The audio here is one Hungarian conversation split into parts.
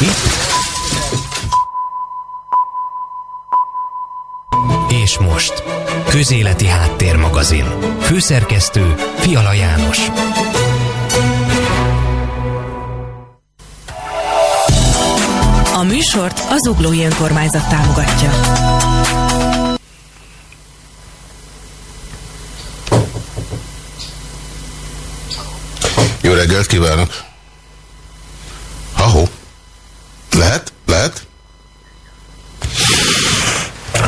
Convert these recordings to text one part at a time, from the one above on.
Mi? És most. Közéleti Háttérmagazin. Főszerkesztő Fiala János. A műsort az Uglói Önkormányzat támogatja. Jó reggelt kívánok! Ahó. Lehet? Lehet?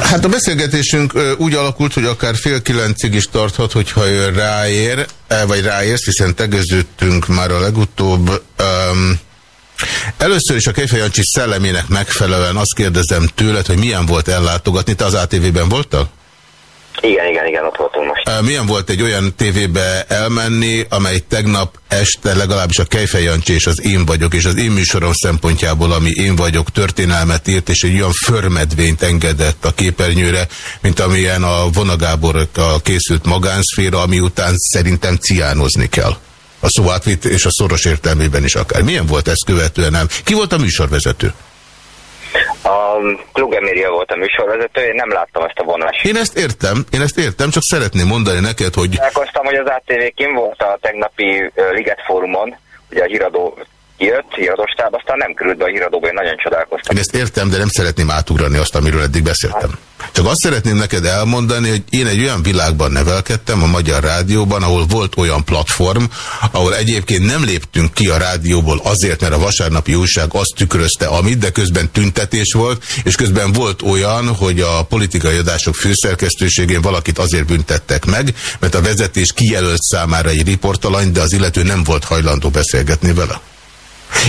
Hát a beszélgetésünk úgy alakult, hogy akár fél kilencig is tarthat, hogyha ő ráér, vagy ráérsz, hiszen tegeződtünk már a legutóbb. Um, először is a Kejfejancsi szellemének megfelelően azt kérdezem tőled, hogy milyen volt ellátogatni. Te az ATV-ben voltál? Igen, igen, igen, ott voltunk most. Milyen volt egy olyan tévébe elmenni, amely tegnap este legalábbis a Kejfej Jancsi és az Én vagyok, és az én műsorom szempontjából, ami Én vagyok, történelmet írt, és egy olyan förmedvényt engedett a képernyőre, mint amilyen a vonagábor a készült magánszféra, ami után szerintem ciánozni kell. A szó és a szoros értelmében is akár. Milyen volt ez követően nem? Ki volt a műsorvezető? A Klug Emilia volt a műsorvezető, én nem láttam ezt a vonást. Én ezt értem, én ezt értem, csak szeretném mondani neked, hogy... Elkoztam, hogy az ATV kim volt a tegnapi Liget Fórumon, ugye a híradó jött, híradóstáb, aztán nem került be a híradóba, én nagyon csodálkoztam. Én ezt értem, de nem szeretném átugrani azt, amiről eddig beszéltem. Csak azt szeretném neked elmondani, hogy én egy olyan világban nevelkedtem a Magyar Rádióban, ahol volt olyan platform, ahol egyébként nem léptünk ki a rádióból azért, mert a vasárnapi újság azt tükrözte, amit, de közben tüntetés volt, és közben volt olyan, hogy a politikai adások főszerkesztőségén valakit azért büntettek meg, mert a vezetés kijelölt számára egy riportalany, de az illető nem volt hajlandó beszélgetni vele.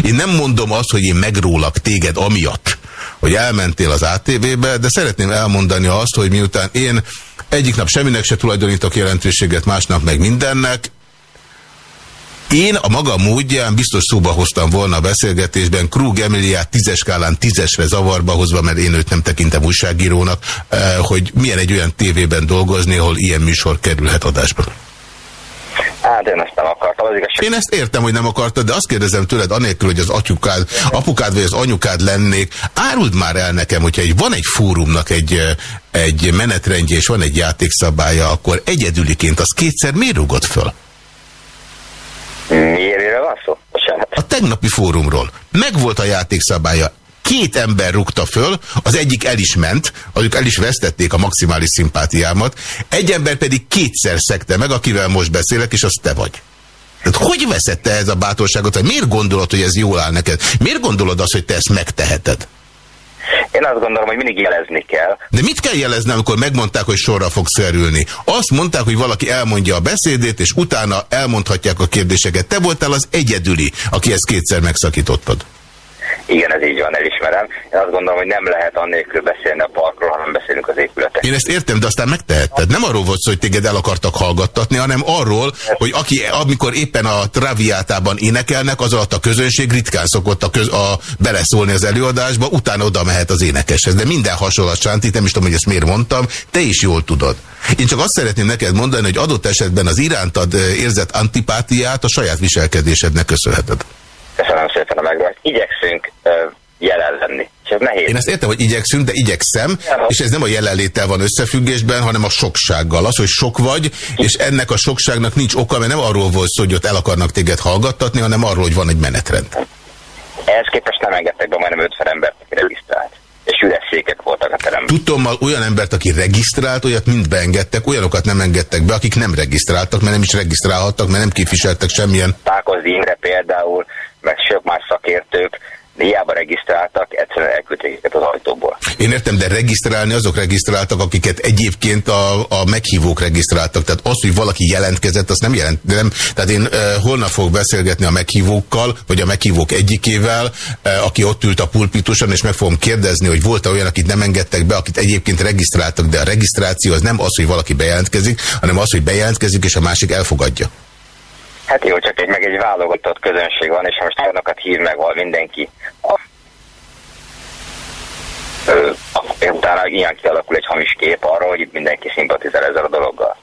Én nem mondom azt, hogy én megrólak téged amiatt, hogy elmentél az ATV-be, de szeretném elmondani azt, hogy miután én egyik nap semminek se tulajdonítok jelentőséget, másnap meg mindennek, én a maga módján biztos szóba hoztam volna a beszélgetésben Krug Emiliát tízes skálán tízesre zavarba hozva, mert én őt nem tekintem újságírónak, eh, hogy milyen egy olyan tévében dolgozni, ahol ilyen műsor kerülhet adásba. Hát én ezt nem. Az igazság... Én ezt értem, hogy nem akartad, de azt kérdezem tőled, anélkül, hogy az atyukád, apukád vagy az anyukád lennék, áruld már el nekem, hogyha egy, van egy fórumnak egy, egy menetrendje és van egy játékszabálya, akkor egyedüliként az kétszer miért rúgott föl? Miért van szó? A tegnapi fórumról. Megvolt a játékszabálya, két ember rúgta föl, az egyik el is ment, azok el is vesztették a maximális szimpátiámat, egy ember pedig kétszer szekte meg, akivel most beszélek, és az te vagy. Tehát hogy veszette ez a bátorságot? Vagy miért gondolod, hogy ez jól áll neked? Miért gondolod azt, hogy te ezt megteheted? Én azt gondolom, hogy mindig jelezni kell. De mit kell jelezni, amikor megmondták, hogy sorra fogsz kerülni? Azt mondták, hogy valaki elmondja a beszédét, és utána elmondhatják a kérdéseket. Te voltál az egyedüli, aki ezt kétszer megszakítottad. Igen, ez így van, elismerem. Én azt gondolom, hogy nem lehet annélkül beszélni a parkról, hanem beszélünk az épületek. Én ezt értem, de aztán megtehetted. Nem arról volt szó, hogy téged el akartak hallgattatni, hanem arról, hogy aki, amikor éppen a traviátában énekelnek, az alatt a közönség ritkán szokott a, köz, a beleszólni az előadásba, utána oda mehet az énekeshez. De minden hasonlat Sánti, nem is tudom, hogy ezt miért mondtam, te is jól tudod. Én csak azt szeretném neked mondani, hogy adott esetben az irántad érzett antipátiát a saját viselkedésednek köszönheted. Köszönöm szépen a megvált. Igyekszünk jelen lenni. Csak nehéz. Én ezt értem, hogy igyekszünk, de igyekszem, ja. és ez nem a jelenléttel van összefüggésben, hanem a soksággal. Az, hogy sok vagy, és ennek a sokságnak nincs oka, mert nem arról volt szó, hogy ott el akarnak téged hallgattatni, hanem arról, hogy van egy menetrend. Ehhez képest nem engedtek be majdnem 50 embert, aki regisztrált és üres székek voltak a teremben. Tudtommal olyan embert, aki regisztrált, olyat mind beengedtek, olyanokat nem engedtek be, akik nem regisztráltak, mert nem is regisztrálhattak, mert nem képviseltek semmilyen. Tákozni Imre például, meg sok más szakértők, hiába regisztráltak, egyszerűen elküldték őket az ajtóból. Én értem, de regisztrálni azok regisztráltak, akiket egyébként a, a meghívók regisztráltak. Tehát az, hogy valaki jelentkezett, azt nem jelent. Nem, tehát én e, holnap fogok beszélgetni a meghívókkal, vagy a meghívók egyikével, e, aki ott ült a pulpituson, és meg fogom kérdezni, hogy volt-e olyan, akit nem engedtek be, akit egyébként regisztráltak, de a regisztráció az nem az, hogy valaki bejelentkezik, hanem az, hogy bejelentkezik, és a másik elfogadja. Hát jó, csak egy meg egy válogatott közönség van, és most olyanokat hív meg val mindenki. Utána ilyen kialakul egy hamis kép arra, hogy itt mindenki szimpatizál ezzel a dologgal.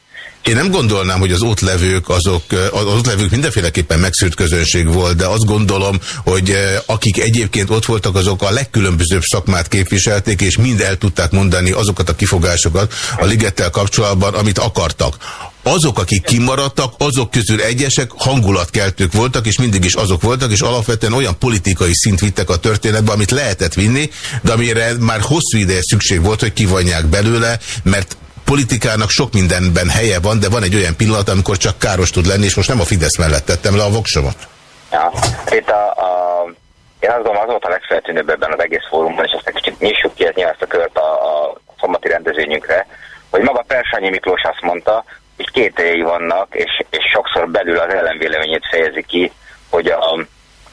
Én nem gondolnám, hogy az ott levők, azok, az ott levők mindenféleképpen megszűrt közönség volt, de azt gondolom, hogy akik egyébként ott voltak, azok a legkülönbözőbb szakmát képviselték, és mind el tudták mondani azokat a kifogásokat a ligettel kapcsolatban, amit akartak azok, akik kimaradtak, azok közül egyesek hangulatkeltők voltak, és mindig is azok voltak, és alapvetően olyan politikai szint vittek a történetbe, amit lehetett vinni, de amire már hosszú ideje szükség volt, hogy kivonják belőle, mert politikának sok mindenben helye van, de van egy olyan pillanat, amikor csak káros tud lenni, és most nem a Fidesz mellett tettem le a voksomat. Ja, itt a, a, én azt gondolom, az volt a legfeltűnőbb ebben az egész fórumban, és ezt egy kicsit nyissuk ki ezt a kört a, a szombati rendezvényünkre, hogy maga Persányi Miklós azt mondta, hogy két vannak, és, és sokszor belül az ellenvéleményét fejezi ki, hogy a,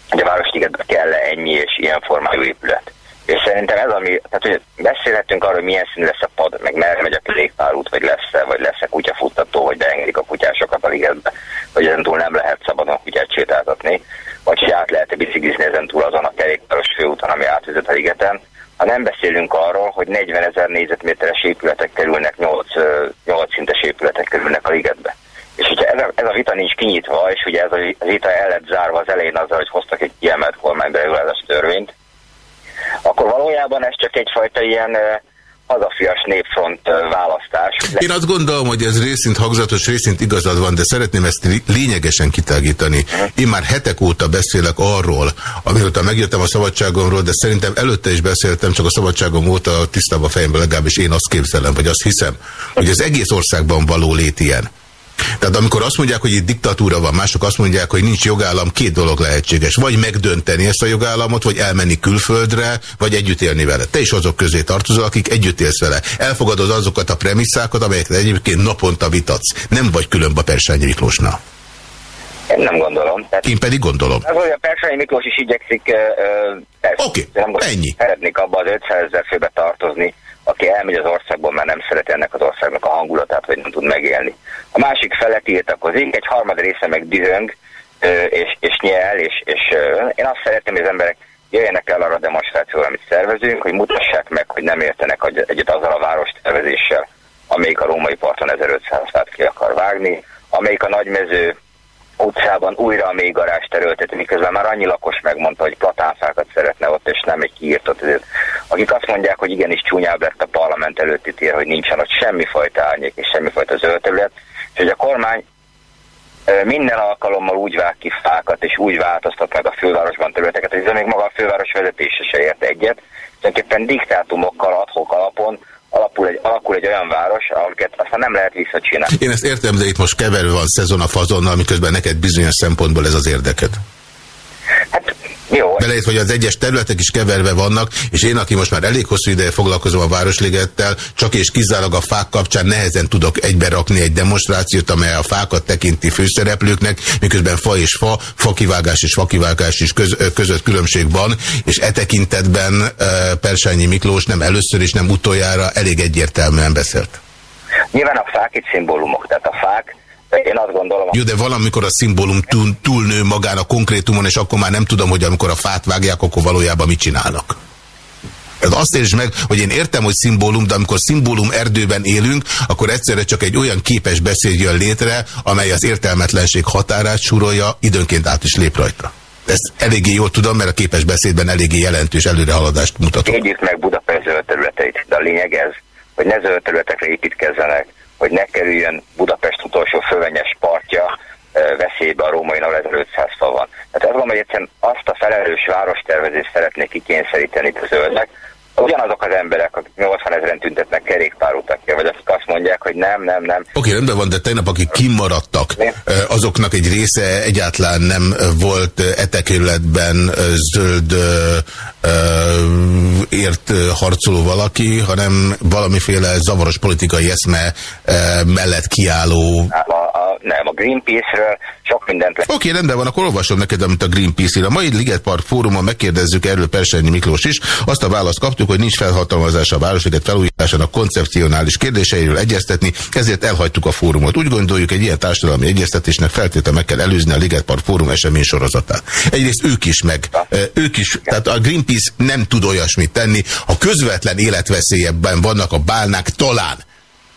hogy a Városligetben kell -e ennyi és ilyen formájú épület. És szerintem ez, ami, tehát hogy beszélhetünk arról, hogy milyen színű lesz a pad, meg merre megy a kerékpárút, vagy lesz-e, vagy lesz-e kutyafuttató, vagy beengedik a kutyásokat a ligetbe, vagy ezen túl nem lehet szabadon kutyát sétáltatni, vagy hogy át lehet-e biciklizni ezen túl azon a kerékpáros főúton, ami átvezet a ligeten. Ha nem beszélünk arról, hogy 40 ezer négyzetméteres épületek kerülnek, 8, 8 szintes épületek kerülnek a ligetbe. És hogyha ez a, ez a vita nincs kinyitva, és ugye ez a vita el lett zárva az elején azzal, hogy hoztak egy kiemelt kormányberegulázási törvényt, akkor valójában ez csak egyfajta ilyen hazafias népfront választás. Én azt gondolom, hogy ez részint hangzatos, részint igazad van, de szeretném ezt lényegesen kitágítani. Én már hetek óta beszélek arról, amióta megjöttem a szabadságomról, de szerintem előtte is beszéltem, csak a szabadságom óta tisztában a fejemben legalábbis én azt képzelem, vagy azt hiszem, hogy az egész országban való lét ilyen. Tehát amikor azt mondják, hogy itt diktatúra van, mások azt mondják, hogy nincs jogállam, két dolog lehetséges. Vagy megdönteni ezt a jogállamot, vagy elmenni külföldre, vagy együtt élni vele. Te is azok közé tartozol, akik együtt élsz vele. Elfogadod azokat a premisszákat, amelyeket egyébként naponta vitatsz. Nem vagy különb a Persányi Miklósnál. Én nem gondolom. Tehát Én pedig gondolom. Az, hogy a Persányi Miklós is igyekszik, Oké, okay, ennyi. Szeretnék abba az 500 ezer főbe tartozni, aki elmegy az országból, mert nem szereti ennek az országnak a hangulatát, vagy nem tud megélni. A másik fele tiltakozik, egy harmad része meg dühöng, és, és nyel, és, és én azt szeretném, hogy az emberek jöjjenek el arra a demonstrációra, amit szervezünk, hogy mutassák meg, hogy nem értenek egyet azzal a város tervezéssel, amelyik a római parton 1500 fát ki akar vágni, amelyik a nagymező utcában újra a mélygarást terülteti, miközben már annyi lakos megmondta, hogy platánfákat szeretne ott, és nem egy kiírtott. Akik azt mondják, hogy igenis csúnyább lett a parlament előtti tér, hogy nincsen ott semmifajta árnyék és semmifajta zöld terület, és hogy a kormány minden alkalommal úgy vág ki fákat, és úgy változtat meg a fővárosban területeket, hogy ez még maga a főváros vezetése se ért egyet. Tulajdonképpen diktátumokkal adhok alapon alakul egy, alakul egy olyan város, amiket aztán nem lehet visszacsinálni. Én ezt értem, de itt most keverő van szezon a fazonnal, miközben neked bizonyos szempontból ez az érdeked. Hát jó. Belejött, hogy az egyes területek is keverve vannak, és én, aki most már elég hosszú ideje foglalkozom a Városligettel, csak és kizárólag a fák kapcsán nehezen tudok egybe rakni egy demonstrációt, amely a fákat tekinti főszereplőknek, miközben fa és fa, fakivágás és fakivágás is köz, között különbség van, és e tekintetben uh, Persányi Miklós nem először és nem utoljára elég egyértelműen beszélt. Nyilván a fák itt szimbólumok, tehát a fák én azt gondolom... Jó, de valamikor a szimbólum túl, túlnő magán a konkrétumon, és akkor már nem tudom, hogy amikor a fát vágják, akkor valójában mit csinálnak. Ez azt értsd meg, hogy én értem, hogy szimbólum, de amikor szimbólum erdőben élünk, akkor egyszerre csak egy olyan képes beszéd jön létre, amely az értelmetlenség határát súrolja, időnként át is lép rajta. Ezt eléggé jól tudom, mert a képes beszédben eléggé jelentős előrehaladást mutatok. Égyük meg Budapest zöld területeit, de a lényeg ez, hogy ne zöld területekre építkezzenek, hogy ne kerüljön Budapest utolsó fölvenyes partja veszélybe a római 1500 fal van. Tehát azt mondom, hogy egyszerűen azt a felelős várostervezést szeretnék kikényszeríteni a zöldnek, ugyanazok az emberek, akik 80 ezeren tüntetnek kerékpárutakért, vagy azok azt mondják, hogy nem, nem, nem. Oké, okay, rendben van, de tegnap akik kimaradtak, azoknak egy része egyáltalán nem volt etekérletben zöld ért harcoló valaki, hanem valamiféle zavaros politikai eszme mellett kiálló... A Greenpeace-ről sok mindent... Oké, okay, rendben van, akkor olvasom neked, amit a Greenpeace-ről. A mai Liget Park fórumon megkérdezzük erről Persányi Miklós is. Azt a választ kaptuk, hogy nincs felhatalmazás a Városliget felújításának koncepcionális kérdéseiről egyeztetni, ezért elhagytuk a fórumot. Úgy gondoljuk, egy ilyen társadalmi egyeztetésnek feltétlenül meg kell előzni a Liget Park fórum esemény sorozatát. Egyrészt ők is meg, ők is, tehát a Greenpeace nem tud olyasmit tenni, ha közvetlen életveszélyebben vannak a bálnák, talán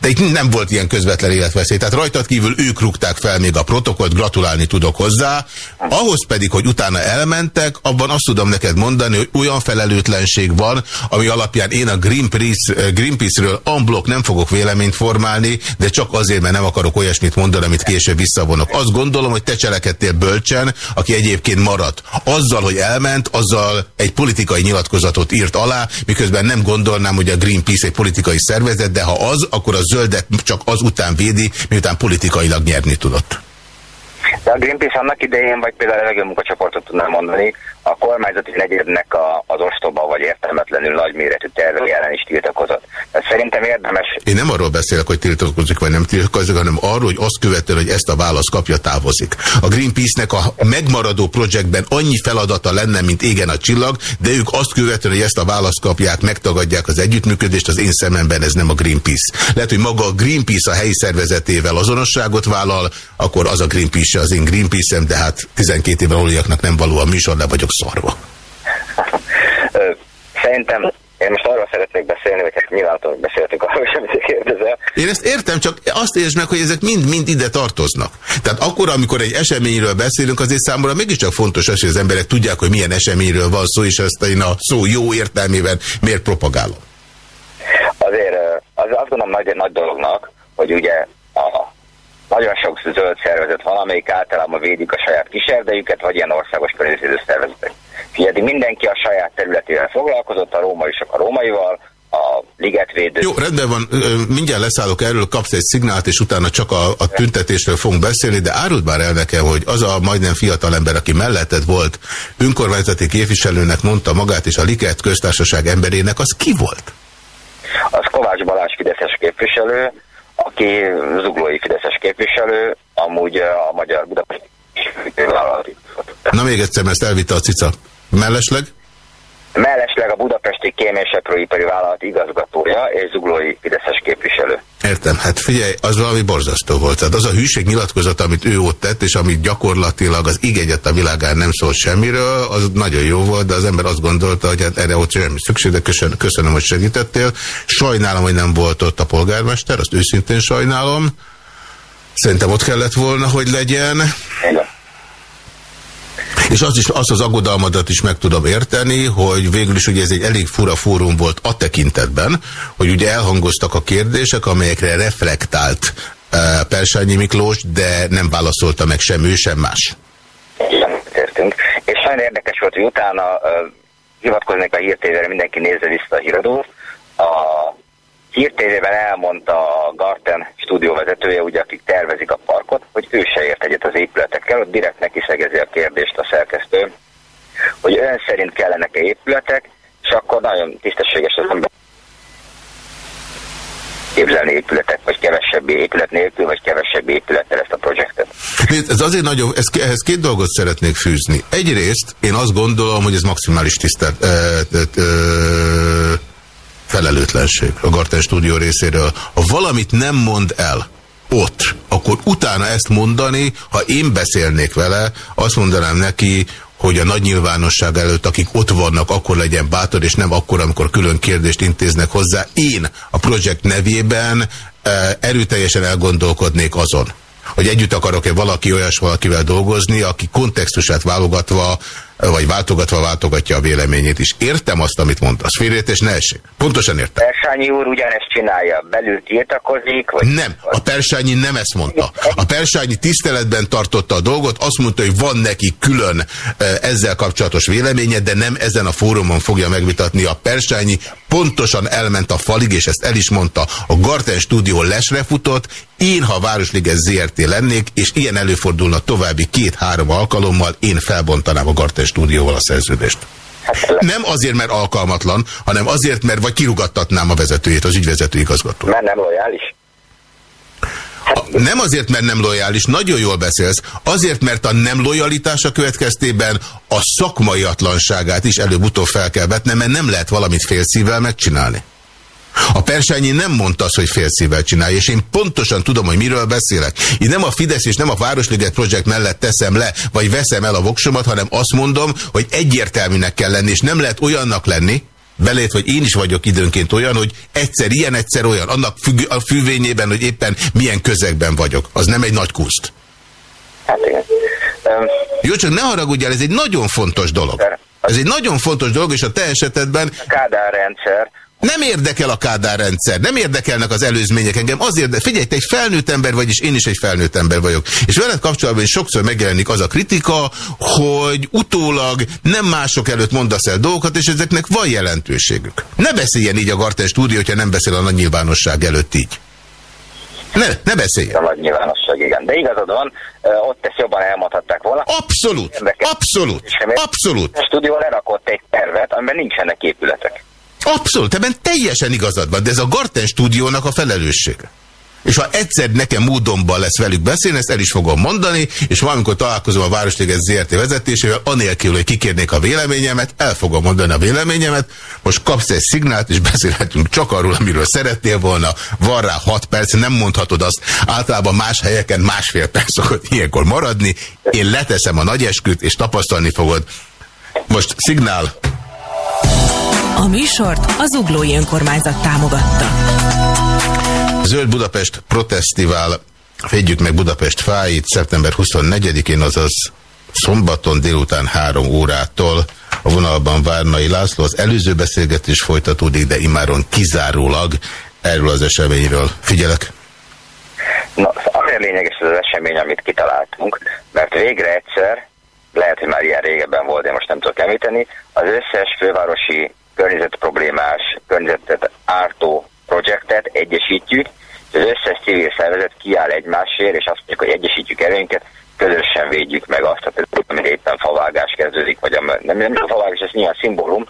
de itt nem volt ilyen közvetlen életveszély. Tehát rajtad kívül ők rúgták fel még a protokollt, gratulálni tudok hozzá. Ahhoz pedig, hogy utána elmentek, abban azt tudom neked mondani, hogy olyan felelőtlenség van, ami alapján én a Greenpeace, Greenpeace-ről unblock nem fogok véleményt formálni, de csak azért, mert nem akarok olyasmit mondani, amit később visszavonok. Azt gondolom, hogy te cselekedtél bölcsen, aki egyébként maradt. Azzal, hogy elment, azzal egy politikai nyilatkozatot írt alá, miközben nem gondolnám, hogy a Greenpeace egy politikai szervezet, de ha az, akkor az zöldet csak azután védi, miután politikailag nyerni tudott. De a Greenpeace annak idején, vagy például a legjobb tudnám mondani, a kormányzati negyednek a, az ostoba vagy értelmetlenül nagyméretű terve ellen is tiltakozott. Tehát szerintem érdemes... Én nem arról beszélek, hogy tiltakozik vagy nem tiltakozik, hanem arról, hogy azt követően, hogy ezt a választ kapja, távozik. A Greenpeace-nek a megmaradó projektben annyi feladata lenne, mint égen a csillag, de ők azt követően, hogy ezt a választ kapják, megtagadják az együttműködést, az én szememben ez nem a Greenpeace. Lehet, hogy maga a Greenpeace a helyi szervezetével azonosságot vállal, akkor az a Greenpeace az én Greenpeace-em, de hát 12 éve nem való a műsor, de vagyok szarva. Szerintem én most arról szeretnék beszélni, hogy hát nyilvánvalóan beszéltünk arról is, amit kérdezel. Én ezt értem, csak azt értsd meg, hogy ezek mind-mind ide tartoznak. Tehát akkor, amikor egy eseményről beszélünk, azért számomra mégiscsak fontos az, hogy az emberek tudják, hogy milyen eseményről van szó, és ezt én a szó jó értelmében miért propagálom. Azért az, azt gondolom nagy, nagy dolognak, hogy ugye nagyon sok zöld szervezet van, amelyik általában védik a saját kiserdejüket, vagy ilyen országos környezetvédő szervezetek. Figyelj, mindenki a saját területével foglalkozott, a rómaisak a rómaival, a ligetvédő. Jó, rendben van, mindjárt leszállok erről, kapsz egy szignált, és utána csak a, a tüntetésről fogunk beszélni, de árult már el nekem, hogy az a majdnem fiatal ember, aki melletted volt, önkormányzati képviselőnek mondta magát, és a Liget köztársaság emberének, az ki volt? Az Kovács Balázs Fideszes képviselő, aki zuglói Fideszes képviselő, amúgy a Magyar Budapest Na még egyszer, ezt elvitte a cica. Mellesleg? Mellesleg a budapesti kéményseprőipari vállalat igazgatója és zuglói Fideszes képviselő. Értem, hát figyelj, az valami borzasztó volt. Tehát az a hűség nyilatkozat, amit ő ott tett, és amit gyakorlatilag az igényet a világán nem szólt semmiről, az nagyon jó volt, de az ember azt gondolta, hogy hát erre ott semmi szükség, de köszönöm, köszönöm, hogy segítettél. Sajnálom, hogy nem volt ott a polgármester, azt őszintén sajnálom. Szerintem ott kellett volna, hogy legyen. Igen. És azt, is, azt az aggodalmadat is meg tudom érteni, hogy végül is ugye ez egy elég fura fórum volt a tekintetben, hogy ugye elhangoztak a kérdések, amelyekre reflektált uh, Persányi Miklós, de nem válaszolta meg sem ő, sem más. Igen, értünk. És nagyon érdekes volt, hogy utána uh, hivatkoznék a hírtévére, mindenki nézze vissza a híradót. A hírtévében elmondta a Garten stúdióvezetője, ugye, akik tervezik a parkot, hogy ő se ért egyet az épületekkel, ott direkt neki szegezi a kérdést a szerkesztő, hogy ön szerint kellenek-e épületek, és akkor nagyon tisztességes az ember képzelni épületek, vagy kevesebb épület nélkül, vagy kevesebb épülettel ezt a projektet. Ez azért nagyon, ez, ehhez két dolgot szeretnék fűzni. Egyrészt én azt gondolom, hogy ez maximális tisztelt, felelőtlenség a Garten stúdió részéről. Ha valamit nem mond el ott, akkor utána ezt mondani, ha én beszélnék vele, azt mondanám neki, hogy a nagy nyilvánosság előtt, akik ott vannak, akkor legyen bátor, és nem akkor, amikor külön kérdést intéznek hozzá. Én a projekt nevében eh, erőteljesen elgondolkodnék azon, hogy együtt akarok-e valaki olyas valakivel dolgozni, aki kontextusát válogatva vagy váltogatva váltogatja a véleményét is. Értem azt, amit mondasz. Félreértés ne essék. Pontosan értem. Persányi úr ugyanezt csinálja. Belül tiltakozik? Vagy nem. A Persányi nem ezt mondta. A Persányi tiszteletben tartotta a dolgot, azt mondta, hogy van neki külön eh, ezzel kapcsolatos véleménye, de nem ezen a fórumon fogja megvitatni. A Persányi pontosan elment a falig, és ezt el is mondta. A Garten stúdió lesre futott, én, ha a Városliget ZRT lennék, és ilyen előfordulna további két-három alkalommal, én felbontanám a Garten stúdióval a szerződést. Nem azért, mert alkalmatlan, hanem azért, mert vagy kirugattatnám a vezetőjét, az ügyvezető igazgató. Mert nem lojális? A, nem azért, mert nem lojális, nagyon jól beszélsz, azért, mert a nem lojalitása következtében a szakmaiatlanságát is előbb-utóbb fel kell vetnem, mert nem lehet valamit félszívvel megcsinálni. A Persányi nem mondta azt, hogy félszívvel csinálja, és én pontosan tudom, hogy miről beszélek. Én nem a Fidesz és nem a Városliget Projekt mellett teszem le, vagy veszem el a voksomat, hanem azt mondom, hogy egyértelműnek kell lenni, és nem lehet olyannak lenni, belét, vagy én is vagyok időnként olyan, hogy egyszer ilyen, egyszer olyan, annak függ, a függvényében, hogy éppen milyen közegben vagyok. Az nem egy nagy kuszt. Hát igen. Um, Jó, csak ne haragudjál, ez egy nagyon fontos dolog. Ez egy nagyon fontos dolog, és a te esetedben... A Kádár rendszer nem érdekel a Kádár rendszer, nem érdekelnek az előzmények engem, azért, de figyelj, te egy felnőtt ember vagy, és én is egy felnőtt ember vagyok. És veled kapcsolatban is sokszor megjelenik az a kritika, hogy utólag nem mások előtt mondasz el dolgokat, és ezeknek van jelentőségük. Ne beszéljen így a Garten stúdió, hogyha nem beszél a nagy nyilvánosság előtt így. Ne, ne beszélj. A nagy nyilvánosság, igen. De igazad van, ott ezt jobban elmondhatták volna. Abszolút, Érdekes. abszolút, abszolút. A stúdió lerakott egy tervet, amiben nincsenek épületek. Abszolút, ebben teljesen igazad van, de ez a Garten stúdiónak a felelőssége. És ha egyszer nekem módomban lesz velük beszélni, ezt el is fogom mondani, és valamikor találkozom a Városliget ZRT vezetésével, anélkül, hogy kikérnék a véleményemet, el fogom mondani a véleményemet, most kapsz egy szignált, és beszélhetünk csak arról, amiről szeretnél volna, van rá hat perc, nem mondhatod azt, általában más helyeken másfél perc szokott ilyenkor maradni, én leteszem a nagy esküt, és tapasztalni fogod. Most szignál. A műsort az Uglói Önkormányzat támogatta. Zöld Budapest protestivál Védjük meg Budapest fáit szeptember 24-én, azaz szombaton délután három órától a vonalban Várnai László. Az előző beszélgetés folytatódik, de imáron kizárólag erről az eseményről. Figyelek! Na, azért lényeges ez az esemény, amit kitaláltunk, mert végre egyszer, lehet, hogy már ilyen régebben volt, de most nem tudok említeni, az összes fővárosi környezetproblémás, környezetet ártó projektet egyesítjük, és az összes civil szervezet kiáll egymásért, és azt mondjuk, hogy egyesítjük erőinket, közösen védjük meg azt, hogy amíg éppen favágás kezdődik, vagy a, nem, nem a favágás, ez nyilván szimbólum,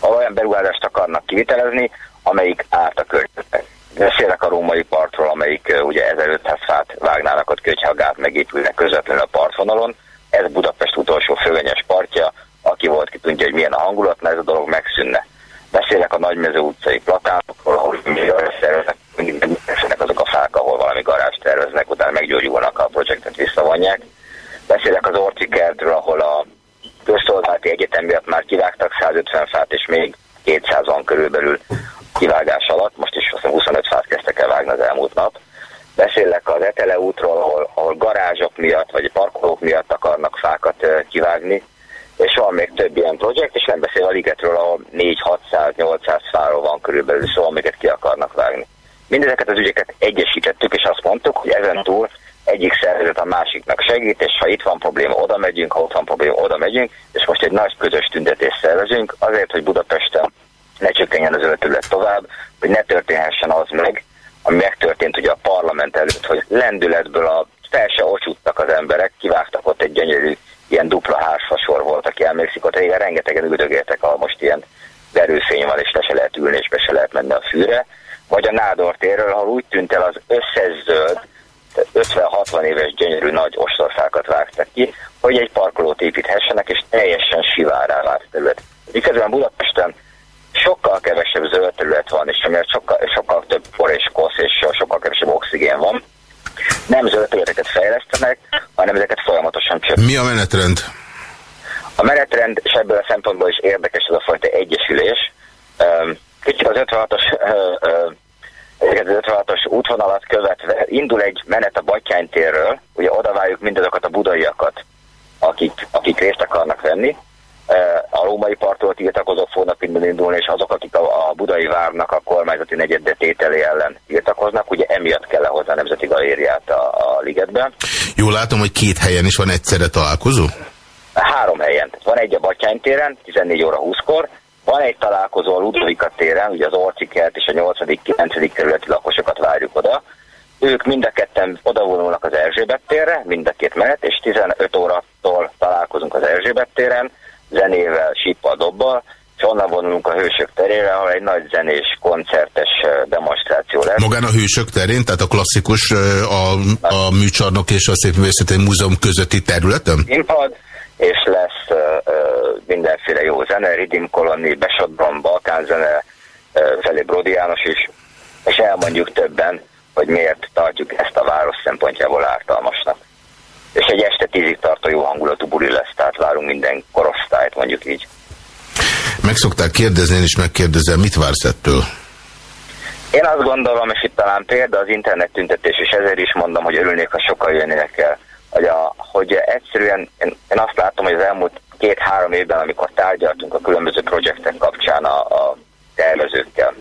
ahol olyan beruházást akarnak kivitelezni, amelyik árt a környezetnek. Beszélek a római partról, amelyik ugye 1500 fát vágnának ott könyhagát, megépülnek közvetlenül a partvonalon. Ez Budapest utolsó fővenyes partja, aki volt, ki tudja, hogy milyen a hangulat, mert ez a dolog megszűnne. Beszélek a Nagymező utcai platánokról, ahol mindig szerveznek, mindig megszűnnek azok a fák, ahol valami garázs terveznek, utána meggyógyulnak, a projektet visszavonják. Beszélek az Orci kertről, ahol a közszolgálati egyetem miatt már kivágtak 150 fát, és még 200 van körülbelül kivágás alatt, most is 25 fát kezdtek el vágni az elmúlt nap. Beszélek az Etele útról, ahol, ahol garázsok miatt, vagy parkolók miatt akarnak fákat kivágni, és van még több ilyen projekt, és nem beszél a ligetről, ahol 4-600-800 fáról van körülbelül szó, amiket ki akarnak vágni. Mindezeket az ügyeket egyesítettük, és azt mondtuk, hogy ezen túl egyik szervezet a másiknak segít, és ha itt van probléma, oda megyünk, ha ott van probléma, oda megyünk, és most egy nagy közös tüntetést szervezünk, azért, hogy Budapesten ne csökkenjen az öltület tovább, hogy ne történhessen az meg, ami megtörtént ugye a parlament előtt, hogy lendületből a fel se ocsuttak az emberek, kivágtak ott egy gyönyörű ilyen dupla házfasor volt, aki emlékszik, ott régen rengetegen üldögéltek, a most ilyen verőfény van, és le se lehet ülni, és be se lehet menni a fűre. Vagy a Nádor térről, ahol úgy tűnt el az összes zöld, 50-60 éves gyönyörű nagy ostorfákat vágtak ki, hogy egy parkolót építhessenek, és teljesen sivárá vált terület. Miközben Budapesten sokkal kevesebb zöld terület van, és amiért sokkal, sokkal több por és kosz, és sokkal kevesebb oxigén van, nem zöld területeket fejlesztenek, hanem ezeket folyamatosan csökkent. Mi a menetrend? A menetrend, és ebből a szempontból is érdekes ez a fajta egyesülés. Kicsit az 56-os az 56-os útvonalat követve indul egy menet a Batyány térről, ugye oda várjuk mindazokat a budaiakat, akik, akik részt akarnak venni, a római parttól tiltakozók fognak innen indulni, és azok, akik a, a budai várnak a kormányzati negyedet tételi ellen tiltakoznak, ugye emiatt kell lehozni a Nemzeti Galériát a, a ligetben. Jól látom, hogy két helyen is van egyszerre találkozó? Három helyen. Van egy a Batyány téren, 14 óra 20-kor, van egy találkozó a Ludovika téren, ugye az Orcikert és a 8.-9. kerületi lakosokat várjuk oda. Ők mind a ketten odavonulnak az Erzsébet térre, mind a két menet, és 15 óratól találkozunk az Erzsébet téren, zenével, síppal, dobbal, és onnan vonulunk a Hősök terére, ahol egy nagy zenés, koncertes demonstráció lesz. Magán a Hősök terén, tehát a klasszikus, a, a műcsarnok és a Szépművészeti Múzeum közötti területen? Színpad, és lesz uh, mindenféle jó zene, Ridim Kolonni, Besodban, Balkán zene, uh, felé Brody János is, és elmondjuk többen, hogy miért tartjuk ezt a város szempontjából ártalmasnak és egy este tízig tartó jó hangulatú buli lesz, tehát várunk minden korosztályt, mondjuk így. Meg szokták kérdezni, én is megkérdezem, mit vársz ettől? Én azt gondolom, és itt talán példa az internet tüntetés, és ezért is mondom, hogy örülnék, ha sokkal jönnének el. Hogy, a, hogy egyszerűen én, én azt látom, hogy az elmúlt két-három évben, amikor tárgyaltunk a különböző projektek kapcsán a, a tervezőkkel,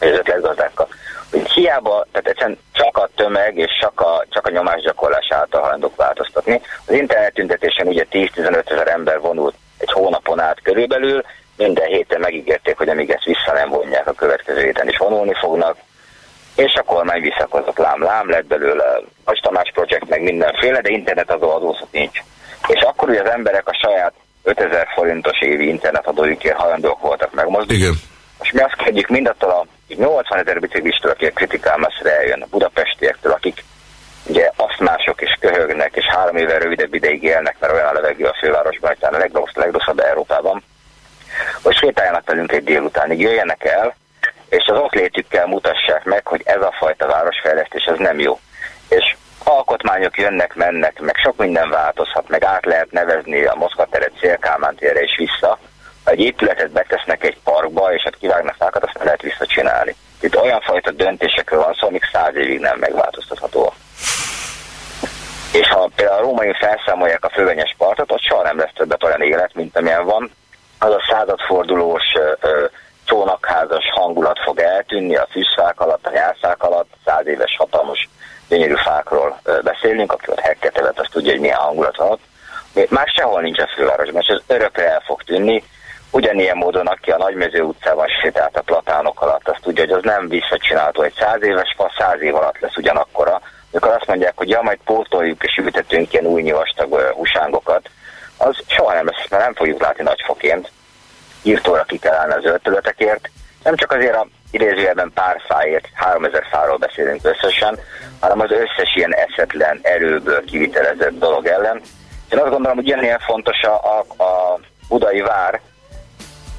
az ötletgazdákkal, hogy hiába, tehát egyszerűen csak a tömeg és csak a, csak a nyomásgyakorlás által hajlandók változtatni. Az internet tüntetésen ugye 10-15 ezer ember vonult egy hónapon át körülbelül, minden héten megígérték, hogy amíg ezt vissza nem vonják, a következő héten is vonulni fognak, és a kormány visszakozott lám-lám, lett belőle a Tamás projekt, meg mindenféle, de internetadó adózat nincs. És akkor ugye az emberek a saját 5000 forintos évi internetadójukért hajlandók voltak megmozdulni. Igen. És mi azt kérjük mindattól a 80 ezer biciklistől, aki a kritikál messzre eljön, a budapestiektől, akik ugye asztmások és köhögnek, és három éve rövidebb ideig élnek, mert olyan a levegő a fővárosban, hogy a legrossz, legrosszabb Európában, hogy sétáljanak velünk egy délutánig, jöjjenek el, és az ott létükkel mutassák meg, hogy ez a fajta városfejlesztés ez nem jó. És alkotmányok jönnek, mennek, meg sok minden változhat, meg át lehet nevezni a Moszkva teret Szélkálmán térre is vissza. Ha egy épületet betesznek egy parkba, és ott kivágnak fákat, azt nem lehet visszacsinálni. Itt olyan fajta döntésekről van szó, amik száz évig nem megváltoztathatóak. És ha például a római felszámolják a fővenyes partot, ott soha nem lesz többet olyan élet, mint amilyen van. Az a századfordulós csónakházas hangulat fog eltűnni a fűszfák alatt, a nyárszák alatt, száz éves hatalmas gyönyörű fákról beszélünk, aki ott hekketevet, azt tudja, hogy milyen hangulat van ott. Már sehol nincs a fővárosban, és ez örökre el fog tűnni. Ugyanilyen módon, aki a Nagymező utcában sétált a platánok alatt, azt tudja, hogy az nem visszacsinálható. Egy száz éves fa száz év alatt lesz ugyanakkora. Amikor azt mondják, hogy ja, majd pótoljuk és ültetünk ilyen új vastag húsángokat, az soha nem lesz, mert nem fogjuk látni nagyfoként. Írtóra ki kell állni az öltözetekért. Nem csak azért a idézőjelben pár fáért, 3000 fáról beszélünk összesen, hanem az összes ilyen eszetlen erőből kivitelezett dolog ellen. Én azt gondolom, hogy ilyen fontos a, a, a budai vár,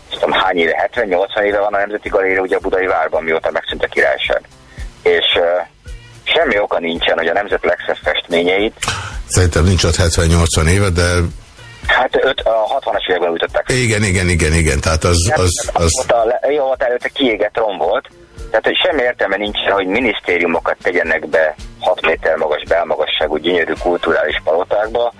tudom hány éve, 70-80 éve van a Nemzeti Galéria ugye a budai várban, mióta megszűnt a királyság. És uh, semmi oka nincsen, hogy a nemzet legszebb festményeit. Szerintem nincs ott 70-80 éve, de Hát öt, a 60-as években újították. Igen, igen, igen, igen. Tehát az... az, az... Ott a, jó, ott előtte kiégett rom volt. Tehát, hogy semmi értelme nincsen, hogy minisztériumokat tegyenek be 6 méter magas belmagasságú gyönyörű kulturális palotákba,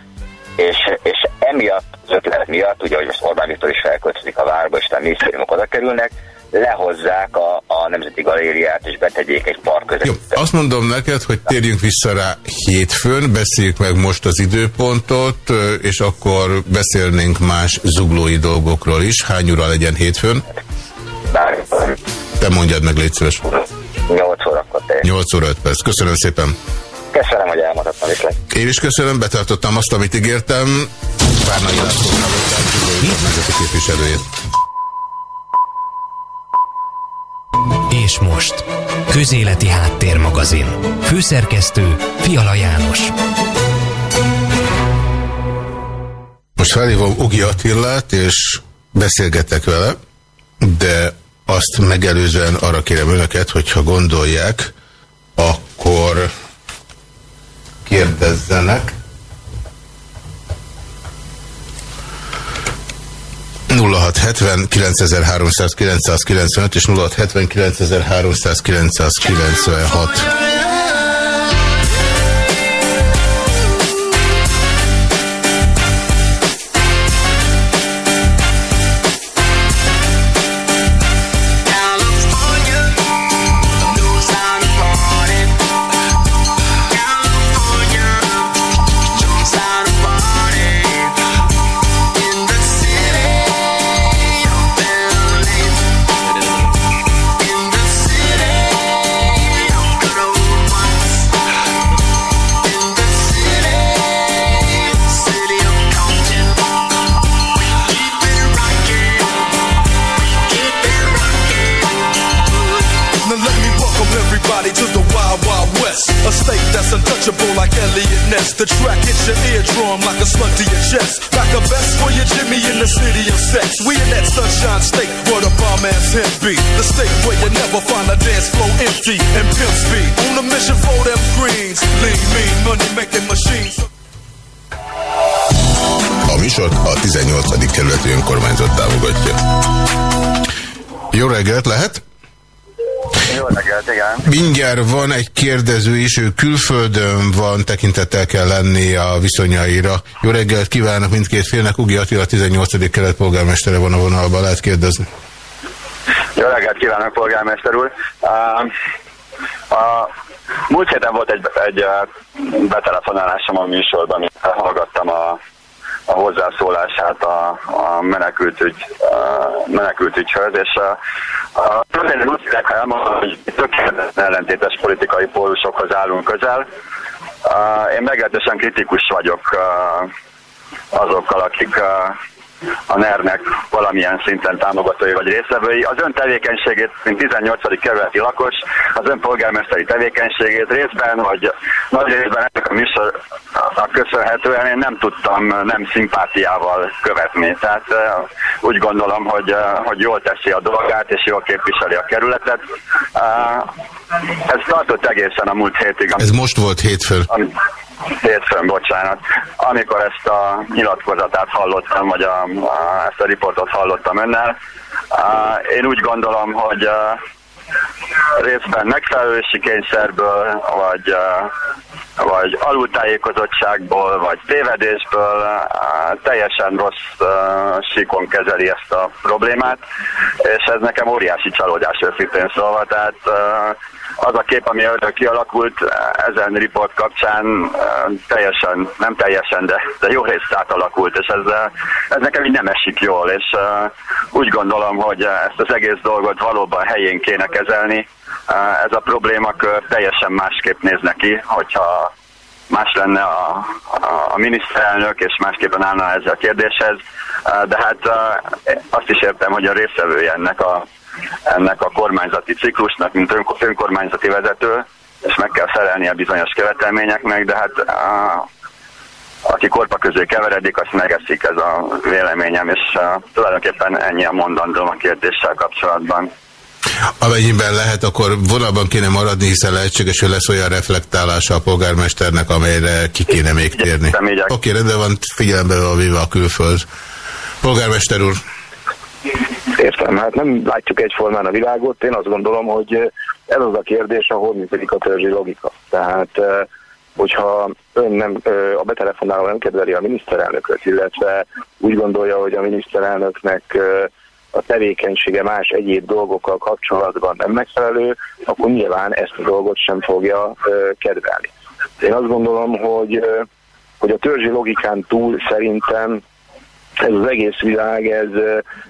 és, és emiatt, az ötlet miatt, ugye, hogy most Orbán Viktor is felköltözik a várba, és a minisztériumok oda kerülnek, lehozzák a, a Nemzeti Galériát, és betegyék egy park között. Jó, azt mondom neked, hogy térjünk vissza rá hétfőn, beszéljük meg most az időpontot, és akkor beszélnénk más zuglói dolgokról is. Hány óra legyen hétfőn? Bár, Te mondjad meg, légy szíves. 8 órakor. 8 óra 5 perc. Köszönöm szépen. Köszönöm, hogy elmondhattam is. Én is köszönöm, betartottam azt, amit ígértem. Várnai László hallottam, képviselőjét. És most, Közéleti Háttérmagazin. Főszerkesztő Fiala János. Most felhívom Ugi Attillát, és beszélgetek vele, de azt megelőzően arra kérem önöket, hogyha gondolják, akkor kérdezzenek. 0670 9395 és 0670 9396. The track hits your eardrum like a slug to your chest. Like a vest for your Jimmy in the city of sex. We in that sunshine state where the bomb ass him be. The state where you never find a dance floor empty and pimp speed. On a mission for them greens. Lean, mean, money making machines. műsort a 18. kerületi önkormányzat támogatja. Jó reggelt, lehet? Jó reggelt, igen. Mindjárt van egy kérdező is, ő külföldön van, tekintettel kell lenni a viszonyaira. Jó reggelt kívánok mindkét félnek, Ugi Attila, 18. kelet polgármestere van a vonalban, lehet kérdezni. Jó reggelt kívánok, polgármester úr. Uh, a múlt héten volt egy, egy betelefonálásom a műsorban, hallgattam a a hozzászólását a, a menekültügy, a menekültügyhöz, és a, a történet úgy ha hogy tökéletesen ellentétes politikai pólusokhoz állunk közel. Én meglehetősen kritikus vagyok azokkal, akik a NER-nek valamilyen szinten támogatói vagy részlevői. Az ön tevékenységét, mint 18. kerületi lakos, az ön polgármesteri tevékenységét részben, vagy nagy részben ennek a műsornak köszönhetően én nem tudtam nem szimpátiával követni. Tehát úgy gondolom, hogy, hogy jól teszi a dolgát, és jól képviseli a kerületet. Ez tartott egészen a múlt hétig. Ez most volt hétfőn. Hétfőn, bocsánat. Amikor ezt a nyilatkozatát hallottam, vagy a, a, ezt a riportot hallottam önnel, én úgy gondolom, hogy részben megfelelősi kényszerből, vagy, vagy alultájékozottságból, vagy tévedésből teljesen rossz síkon kezeli ezt a problémát, és ez nekem óriási csalódás őszintén szólva, tehát az a kép, ami ördög kialakult ezen riport kapcsán teljesen, nem teljesen, de, de jó részt átalakult, és ez, ez nekem így nem esik jól, és úgy gondolom, hogy ezt az egész dolgot valóban helyén kéne kezelni. Ez a problémakör teljesen másképp néz neki, hogyha más lenne a, a, a miniszterelnök, és másképpen állna ezzel a kérdéshez. De hát azt is értem, hogy a részevője ennek a ennek a kormányzati ciklusnak, mint önkormányzati vezető, és meg kell felelni a bizonyos követelményeknek, de hát a, aki korpa közé keveredik, azt megeszik ez a véleményem, és a, tulajdonképpen ennyi a mondandóm a kérdéssel kapcsolatban. Amennyiben lehet, akkor vonalban kéne maradni, hiszen lehetséges, hogy lesz olyan reflektálása a polgármesternek, amelyre ki kéne még térni. Oké, okay, rendben van, figyelembe van véve a külföld. Polgármester úr. Értem, hát nem látjuk egyformán a világot. Én azt gondolom, hogy ez az a kérdés, ahol működik a törzsi logika. Tehát hogyha ön nem, a betelefonáló nem kedveli a miniszterelnököt, illetve úgy gondolja, hogy a miniszterelnöknek a tevékenysége más egyéb dolgokkal kapcsolatban nem megfelelő, akkor nyilván ezt a dolgot sem fogja kedvelni. Én azt gondolom, hogy, hogy a törzsi logikán túl szerintem ez az egész világ, ez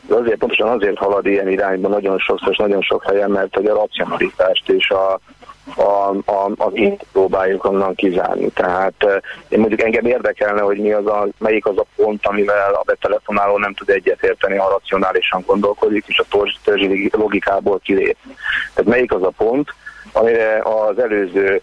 azért pontosan azért halad ilyen irányba nagyon sokszor, nagyon sok helyen, mert hogy a racionalitást és a, a, a, az itt próbáljuk onnan kizárni. Tehát én mondjuk engem érdekelne, hogy mi az a, melyik az a pont, amivel a betelefonáló nem tud egyetérteni, ha racionálisan gondolkodik, és a törzsi logikából kilép. Tehát melyik az a pont, amire az előző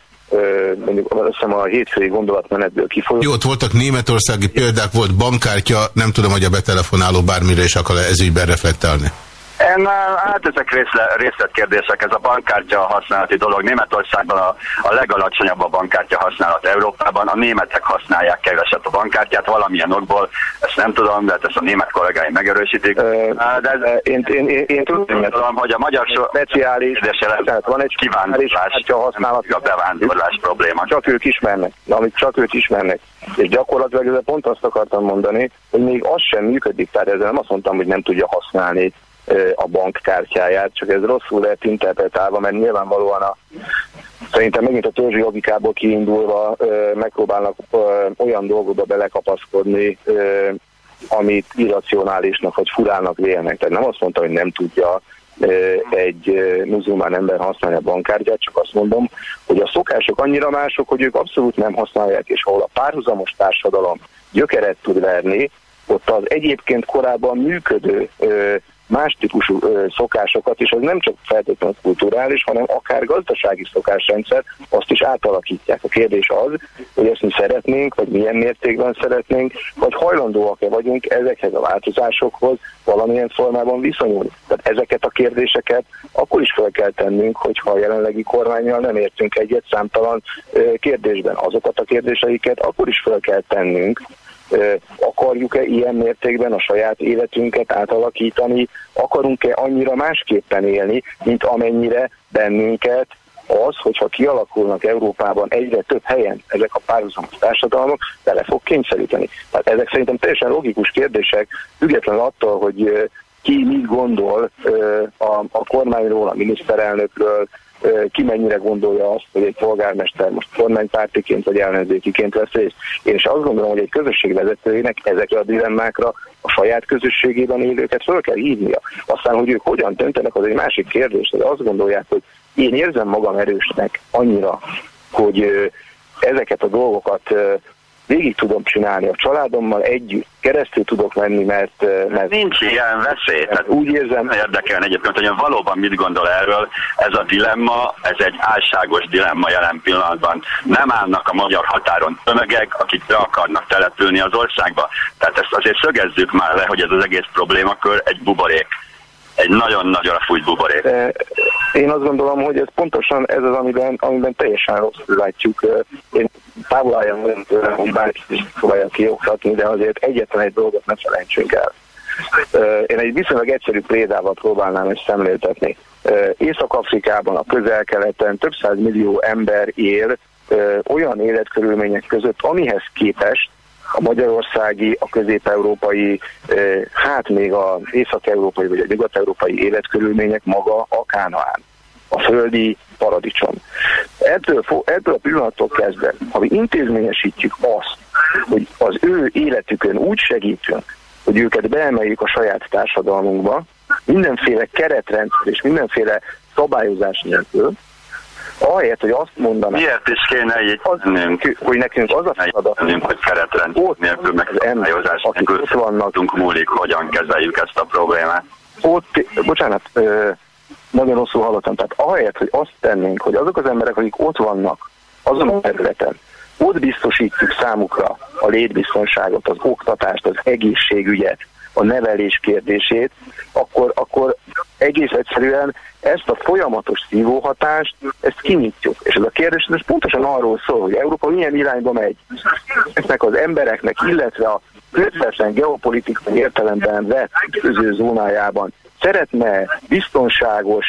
mondjuk azt hiszem a hétfői gondolatmenetből kifolyó. Jó, ott voltak németországi példák, volt bankkártya, nem tudom, hogy a betelefonáló bármire is akar -e ezügyben reflektálni. En, hát ezek részle, részletkérdések, ez a bankkártya használati dolog. Németországban a, a legalacsonyabb a bankkártya használat Európában. A németek használják keveset a bankkártyát valamilyen okból, ezt nem tudom, de hát ezt a német kollégáim megerősítik. de ez, én, én, én, én tudom, hogy a magyar so speciális, tehát van egy kivándorlás, használat, a bevándorlás probléma. Csak ők ismernek, amit csak ők ismernek. És gyakorlatilag ezzel pont azt akartam mondani, hogy még az sem működik, tehát ezzel nem azt mondtam, hogy nem tudja használni a bankkártyáját, csak ez rosszul lehet interpretálva, mert nyilvánvalóan a Szerintem megint a törzsi logikából kiindulva megpróbálnak olyan dolgokba belekapaszkodni, amit irracionálisnak vagy furának vélnek. Tehát nem azt mondta, hogy nem tudja egy muzulmán ember használni a bankkártyát, csak azt mondom, hogy a szokások annyira mások, hogy ők abszolút nem használják, és ahol a párhuzamos társadalom gyökeret tud verni, ott az egyébként korábban működő más típusú ö, szokásokat, és az nem csak feltétlenül kulturális, hanem akár gazdasági szokásrendszer, azt is átalakítják. A kérdés az, hogy ezt mi szeretnénk, vagy milyen mértékben szeretnénk, vagy hajlandóak-e vagyunk ezekhez a változásokhoz valamilyen formában viszonyulni. Tehát ezeket a kérdéseket akkor is fel kell tennünk, hogyha a jelenlegi kormányjal nem értünk egyet számtalan ö, kérdésben. Azokat a kérdéseiket akkor is fel kell tennünk, akarjuk-e ilyen mértékben a saját életünket átalakítani, akarunk-e annyira másképpen élni, mint amennyire bennünket az, hogyha kialakulnak Európában egyre több helyen ezek a párhuzamos társadalmak, bele fog kényszeríteni. Tehát ezek szerintem teljesen logikus kérdések, függetlenül attól, hogy ki mit gondol a, a kormányról, a miniszterelnökről, ki mennyire gondolja azt, hogy egy polgármester most kormánypártiként vagy ellenzékiként vesz részt. Én is azt gondolom, hogy egy közösség vezetőjének ezekre a dilemmákra a saját közösségében élőket föl kell hívnia. Aztán, hogy ők hogyan döntenek, az egy másik kérdés, hogy azt gondolják, hogy én érzem magam erősnek annyira, hogy ezeket a dolgokat végig tudom csinálni a családommal együtt, keresztül tudok menni, mert... mert Nincs ilyen veszély. Tehát úgy érzem... Érdekelne egyébként, hogy valóban mit gondol erről. Ez a dilemma, ez egy álságos dilemma jelen pillanatban. Nem állnak a magyar határon tömegek, akik be akarnak települni az országba. Tehát ezt azért szögezzük már le, hogy ez az egész problémakör egy buborék egy nagyon-nagyon fújt buborék. Én azt gondolom, hogy ez pontosan ez az, amiben, amiben teljesen rosszul látjuk. Én távol álljam tőlem, hogy bárki is próbálja kioktatni, de azért egyetlen egy dolgot ne felejtsünk el. Én egy viszonylag egyszerű példával próbálnám ezt szemléltetni. Észak-Afrikában, a közel-keleten több száz millió ember él olyan életkörülmények között, amihez képest a magyarországi, a közép-európai, hát még az észak-európai vagy a nyugat-európai életkörülmények maga a Kánaán, a földi paradicsom. Ebből, ebből a pillanattól kezdve, ha mi intézményesítjük azt, hogy az ő életükön úgy segítünk, hogy őket beemeljük a saját társadalmunkba, mindenféle keretrendszer és mindenféle szabályozás nélkül, ahelyett, hogy azt mondanak... Miért is kéne így az, hogy nekünk az a feladatunk, hogy keretrendszer nélkül meg szabályozás nélkül ott vannak, múlik, hogyan kezeljük ezt a problémát. Ott, bocsánat, nagyon rosszul hallottam, tehát ahelyett, hogy azt tennénk, hogy azok az emberek, akik ott vannak azon a területen, ott biztosítjuk számukra a létbiztonságot, az oktatást, az egészségügyet, a nevelés kérdését, akkor, akkor egész egyszerűen ezt a folyamatos szívóhatást, ezt kinyitjuk. És ez a kérdés ez pontosan arról szól, hogy Európa milyen irányba megy. Ezeknek az embereknek, illetve a közvetlen geopolitikai értelemben vett zónájában szeretne biztonságos,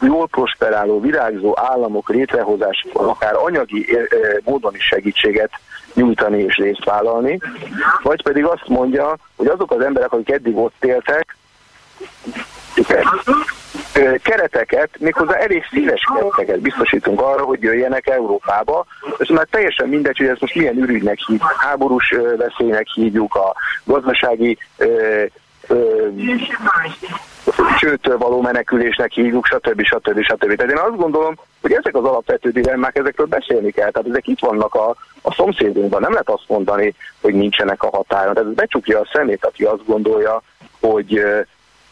jól prosperáló, virágzó államok létrehozásában akár anyagi módon is segítséget nyújtani és részt vállalni, vagy pedig azt mondja, hogy azok az emberek, akik eddig ott éltek, kereteket, méghozzá elég szíves kereteket biztosítunk arra, hogy jöjjenek Európába, és már teljesen mindegy, hogy ezt most milyen ürügynek hívjuk, háborús veszélynek hívjuk, a gazdasági csőtől való menekülésnek hívjuk, stb. stb. stb. Tehát én azt gondolom, hogy ezek az alapvető dilemmák, ezekről beszélni kell. Tehát ezek itt vannak a, a szomszédunkban. Nem lehet azt mondani, hogy nincsenek a határon. Tehát ez becsukja a szemét, aki azt gondolja, hogy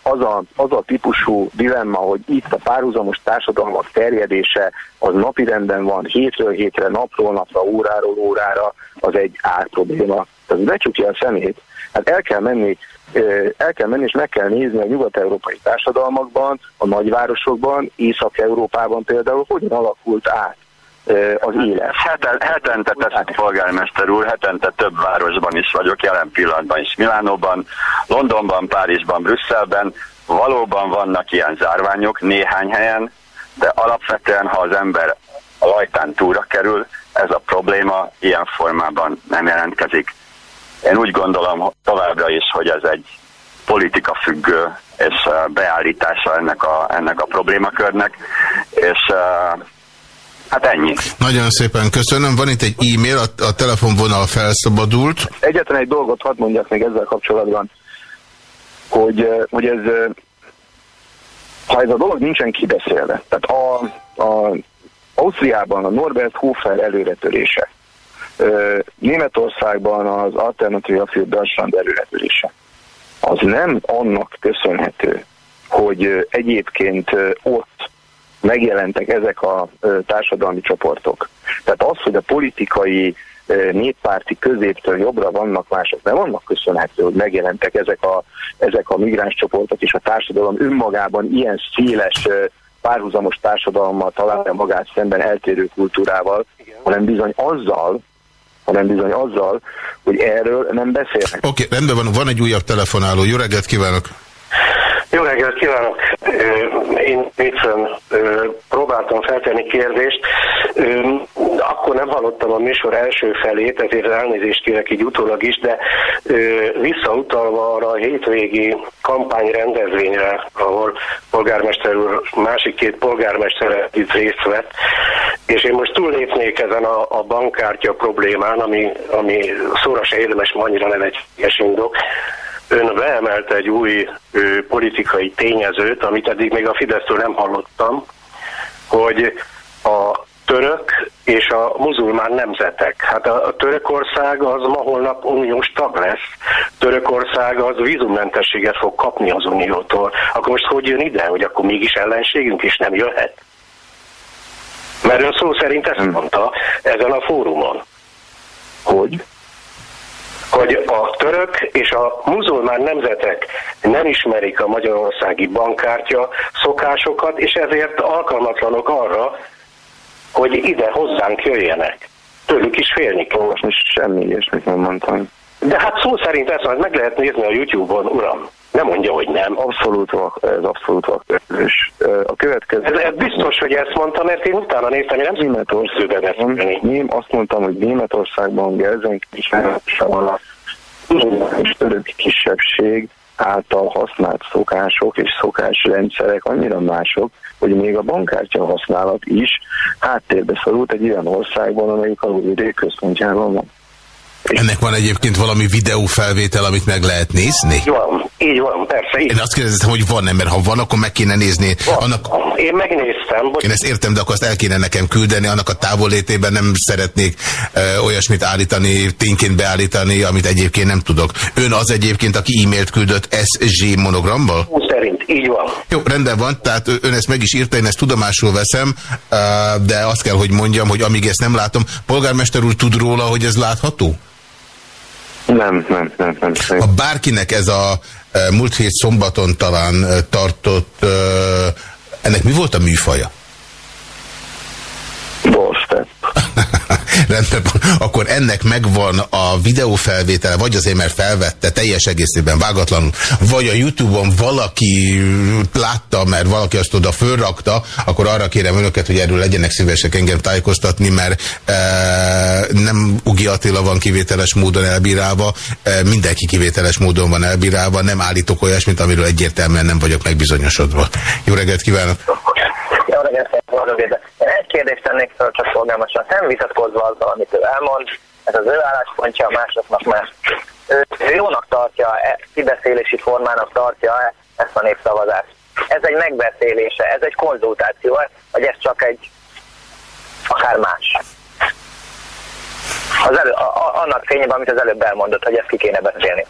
az a, az a típusú dilemma, hogy itt a párhuzamos társadalmak terjedése az napirenden van, hétről hétre, napról napra, óráról órára, az egy árprobléma. Tehát becsukja a szemét. Hát el kell menni el kell menni és meg kell nézni a nyugat-európai társadalmakban, a nagyvárosokban, Észak-Európában például, hogyan alakult át az élet. Heten, hetente tesz polgármester úr, hetente több városban is vagyok, jelen pillanatban is Milánóban, Londonban, Párizsban, Brüsszelben. Valóban vannak ilyen zárványok néhány helyen, de alapvetően, ha az ember a lajtán túra kerül, ez a probléma ilyen formában nem jelentkezik. Én úgy gondolom továbbra is, hogy ez egy politika függő és beállítása ennek a, ennek a problémakörnek, és Hát ennyi. Nagyon szépen köszönöm. Van itt egy e-mail, a, a telefonvonal felszabadult. Egyetlen egy dolgot hadd mondjak még ezzel kapcsolatban, hogy, hogy ez, ha ez a dolog nincsen kibeszélve, tehát a, a Ausztriában a Norbert Hofer előretörése, Németországban az Alternatíva für Deutschland előretörése, az nem annak köszönhető, hogy egyébként ott megjelentek ezek a társadalmi csoportok. Tehát az, hogy a politikai néppárti középtől jobbra vannak mások, nem vannak köszönhető, hogy megjelentek ezek a, ezek a migráns csoportok, és a társadalom önmagában ilyen széles párhuzamos társadalommal találja magát szemben eltérő kultúrával, hanem bizony azzal, hanem bizony azzal, hogy erről nem beszélnek. Oké, okay, rendben van, van egy újabb telefonáló. Jó reggelt kívánok! Jó reggelt kívánok! Én viccen próbáltam feltenni kérdést. Akkor nem hallottam a műsor első felét, ezért elnézést kérek így utólag is, de visszautalva arra a hétvégi kampányrendezvényre, ahol polgármester úr másik két polgármester itt részt vett, és én most túllépnék ezen a, a bankkártya problémán, ami, ami szóra se érdemes, annyira nem egy indok, ön beemelt egy új ő, politikai tényezőt, amit eddig még a Fidesztől nem hallottam, hogy a török és a muzulmán nemzetek. Hát a, a Törökország az ma holnap uniós tag lesz. Törökország az vízummentességet fog kapni az uniótól. Akkor most hogy jön ide, hogy akkor mégis ellenségünk is nem jöhet? Mert ön szó szerint ezt mondta ezen a fórumon. Hogy? Hogy a török és a muzulmán nemzetek nem ismerik a magyarországi bankkártya szokásokat, és ezért alkalmatlanok arra, hogy ide hozzánk jöjjenek. Tőlük is félni kell. Most semmi ilyesmit nem mondtam. De hát szó szerint ezt meg lehet nézni a YouTube-on, uram. Nem mondja, hogy nem. Abszolút ez abszolút vak. És a következő... Ez, ez biztos, hogy ezt mondta, mert én utána néztem, én nem Németországban Én azt mondtam, hogy Németországban Gelsenkirchenben a és török kisebbség által használt szokások és szokásrendszerek annyira mások, hogy még a bankkártya használat is háttérbe szorult egy olyan országban, amelyik a központjában van. Ennek van egyébként valami videófelvétel, amit meg lehet nézni? Így van, így van, persze. Így. Én azt kérdeztem, hogy van-e, mert ha van, akkor meg kéne nézni. Van. Annak... Én megnéztem. Bocs... Én ezt értem, de akkor azt el kéne nekem küldeni, annak a távollétében nem szeretnék ö, olyasmit állítani, tényként beállítani, amit egyébként nem tudok. Ön az egyébként, aki e-mailt küldött SG monogrammal? szerint, így van. Jó, rendben van, tehát ön ezt meg is írta, én ezt tudomásul veszem, de azt kell, hogy mondjam, hogy amíg ezt nem látom, polgármester úr tud róla, hogy ez látható? Nem, nem, nem, nem. Ha bárkinek ez a e, múlt hét szombaton talán e, tartott, e, ennek mi volt a műfaja? Rendben, akkor ennek megvan a videófelvétele, vagy azért, mert felvette teljes egészében vágatlanul, vagy a Youtube-on valaki látta, mert valaki azt oda fölrakta, akkor arra kérem önöket, hogy erről legyenek szívesek engem tájékoztatni, mert e, nem Ugi Attila van kivételes módon elbírálva, e, mindenki kivételes módon van elbírálva, nem állítok olyasmit, amiről egyértelműen nem vagyok megbizonyosodva. Jó reggelt kívánok! Én egy kérdést tennék fel, csak szolgálmasan, nem vitatkozva azzal, amit ő elmond, ez az ő álláspontja, másoknak más. Ő, ő jónak tartja, e, kibeszélési formának tartja -e ezt a népszavazást. Ez egy megbeszélése, ez egy konzultáció, vagy ez csak egy akár más. Az elő, a, annak fényében, amit az előbb elmondott, hogy ezt ki kéne beszélni.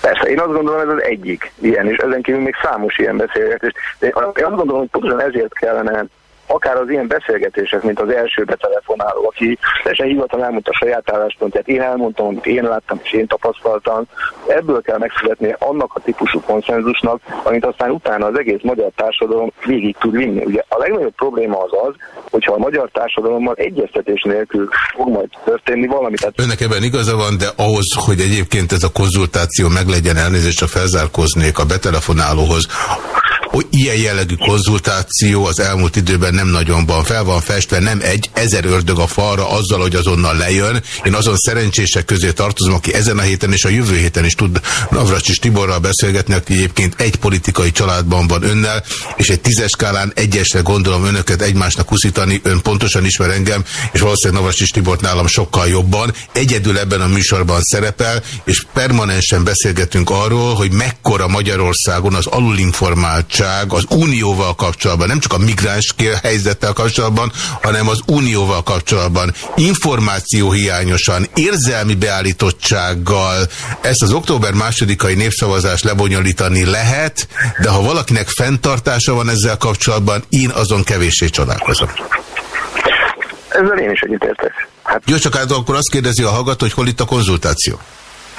Persze, én azt gondolom, ez az egyik ilyen, és ezen kívül még számos ilyen beszélgetés. De én azt gondolom, hogy pontosan ezért kellene akár az ilyen beszélgetések, mint az első betelefonáló, aki teljesen hivatal elmondta a saját álláspontját, én elmondtam, amit én láttam és én tapasztaltam, ebből kell megszületni annak a típusú konszenzusnak, amit aztán utána az egész magyar társadalom végig tud vinni. Ugye a legnagyobb probléma az az, hogyha a magyar társadalommal egyeztetés nélkül fog majd történni valamit. Tehát... Önnek ebben igaza van, de ahhoz, hogy egyébként ez a konzultáció meglegyen, elnézést, csak felzárkoznék a betelefonálóhoz, hogy ilyen jellegű konzultáció az elmúlt időben nem nagyon van. Fel van festve, nem egy, ezer ördög a falra azzal, hogy azonnal lejön. Én azon szerencsések közé tartozom, aki ezen a héten és a jövő héten is tud Navracsis Tiborral beszélgetni, aki egyébként egy politikai családban van önnel, és egy tízes skálán egyesre gondolom önöket egymásnak kuszítani. Ön pontosan ismer engem, és valószínűleg Navracsis Tibort nálam sokkal jobban. Egyedül ebben a műsorban szerepel, és permanensen beszélgetünk arról, hogy mekkora Magyarországon az alulinformált bizottság az unióval kapcsolatban, nem csak a migráns helyzettel kapcsolatban, hanem az unióval kapcsolatban információ hiányosan, érzelmi beállítottsággal ezt az október másodikai népszavazást lebonyolítani lehet, de ha valakinek fenntartása van ezzel kapcsolatban, én azon kevéssé csodálkozom. Ezzel én is egyetértek. Hát... Jó, csak hát akkor azt kérdezi a hallgató, hogy hol itt a konzultáció?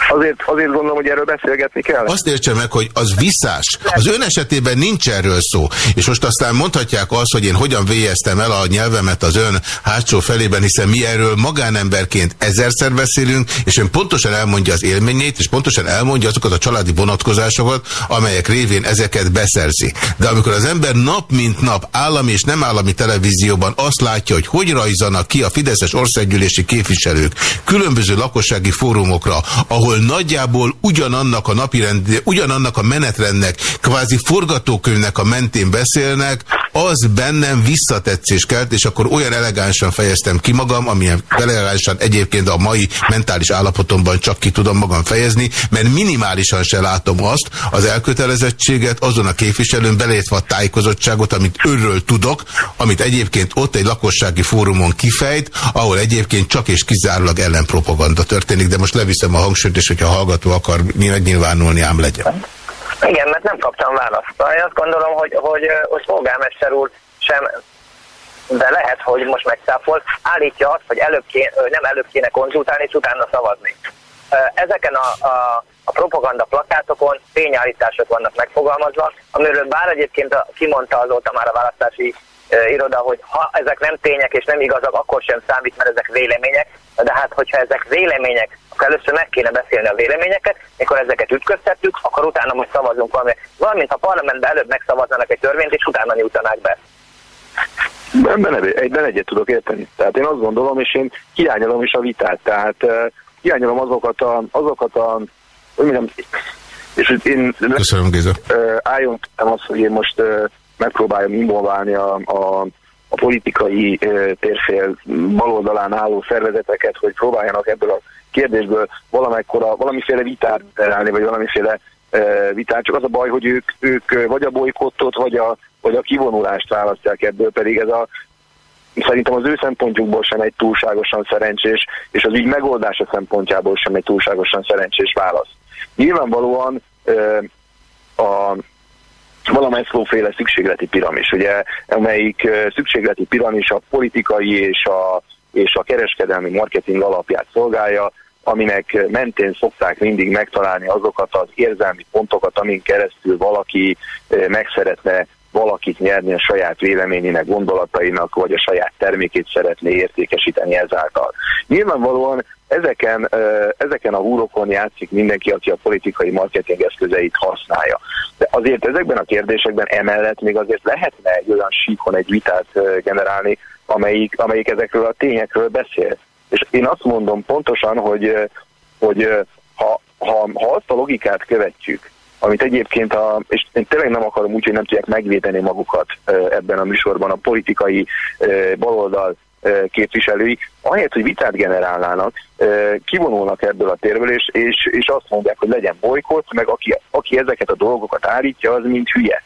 Azért, azért gondolom, hogy erről beszélgetni kell. Azt értse meg, hogy az visszás. Az ön esetében nincs erről szó. És most aztán mondhatják azt, hogy én hogyan véjeztem el a nyelvemet az ön hátsó felében, hiszen mi erről magánemberként ezerszer beszélünk, és ön pontosan elmondja az élményét, és pontosan elmondja azokat a családi vonatkozásokat, amelyek révén ezeket beszerzi. De amikor az ember nap mint nap állami és nem állami televízióban azt látja, hogy hogy rajzanak ki a Fideszes országgyűlési képviselők különböző lakossági fórumokra, ahol nagyjából ugyanannak a napirend, ugyanannak a menetrendnek, kvázi forgatókönyvnek a mentén beszélnek, az bennem visszatetszés kelt, és akkor olyan elegánsan fejeztem ki magam, amilyen elegánsan egyébként a mai mentális állapotomban csak ki tudom magam fejezni, mert minimálisan se látom azt, az elkötelezettséget azon a képviselőn belétve a tájékozottságot, amit őről tudok, amit egyébként ott egy lakossági fórumon kifejt, ahol egyébként csak és kizárólag ellenpropaganda történik, de most leviszem a hangsúlyt, és hogyha a hallgató akar megnyilvánulni, ám legyen. Igen, mert nem kaptam választ. Én azt gondolom, hogy, hogy, hogy polgármester úr sem, de lehet, hogy most megszáfolt, állítja azt, hogy előbb kéne, nem előbb kéne konzultálni, és utána szavazni. Ezeken a, a, a propaganda plakátokon tényállítások vannak megfogalmazva, amiről bár egyébként kimondta azóta már a választási iroda, hogy ha ezek nem tények és nem igazak, akkor sem számít, mert ezek vélemények. De hát, hogyha ezek vélemények, akkor először meg kéne beszélni a véleményeket, mikor ezeket ütköztettük, akkor utána most szavazunk valami. Valamint a parlamentben előbb megszavaznának egy törvényt, és utána nyújtanák be. Ebben, egyben egyet tudok érteni. Tehát én azt gondolom, és én hiányolom is a vitát. Tehát uh, hiányolom azokat a, azokat a hogy mondjam, és én Köszönöm, Géza. Uh, álljon az, hogy én most uh, megpróbáljam involválni a, a, a politikai uh, térfél baloldalán álló szervezeteket, hogy próbáljanak ebből a kérdésből valamekkora, valamiféle vitát terelni, vagy valamiféle uh, vitát. Csak az a baj, hogy ők, ők vagy a bolykottot, vagy a, vagy a kivonulást választják ebből, pedig ez a szerintem az ő szempontjukból sem egy túlságosan szerencsés, és az ügy megoldása szempontjából sem egy túlságosan szerencsés válasz. Nyilvánvalóan uh, a valamelyféle szükségleti piramis, ugye, amelyik szükségleti piramis a politikai és a, és a kereskedelmi marketing alapját szolgálja, aminek mentén szokták mindig megtalálni azokat az érzelmi pontokat, amin keresztül valaki meg szeretne valakit nyerni a saját véleményének, gondolatainak, vagy a saját termékét szeretné értékesíteni ezáltal. Nyilvánvalóan ezeken, ezeken a húrokon játszik mindenki, aki a politikai marketing eszközeit használja. De azért ezekben a kérdésekben emellett még azért lehetne egy olyan síkon egy vitát generálni, amelyik, amelyik ezekről a tényekről beszél. És én azt mondom pontosan, hogy, hogy ha, ha, ha azt a logikát követjük, amit egyébként, a, és én tényleg nem akarom úgy, hogy nem tudják megvédeni magukat ebben a műsorban a politikai baloldal képviselői, ahelyett, hogy vitát generálnának, kivonulnak ebből a térből, és, és, és azt mondják, hogy legyen bolykott, meg aki, aki ezeket a dolgokat állítja, az mint hülye.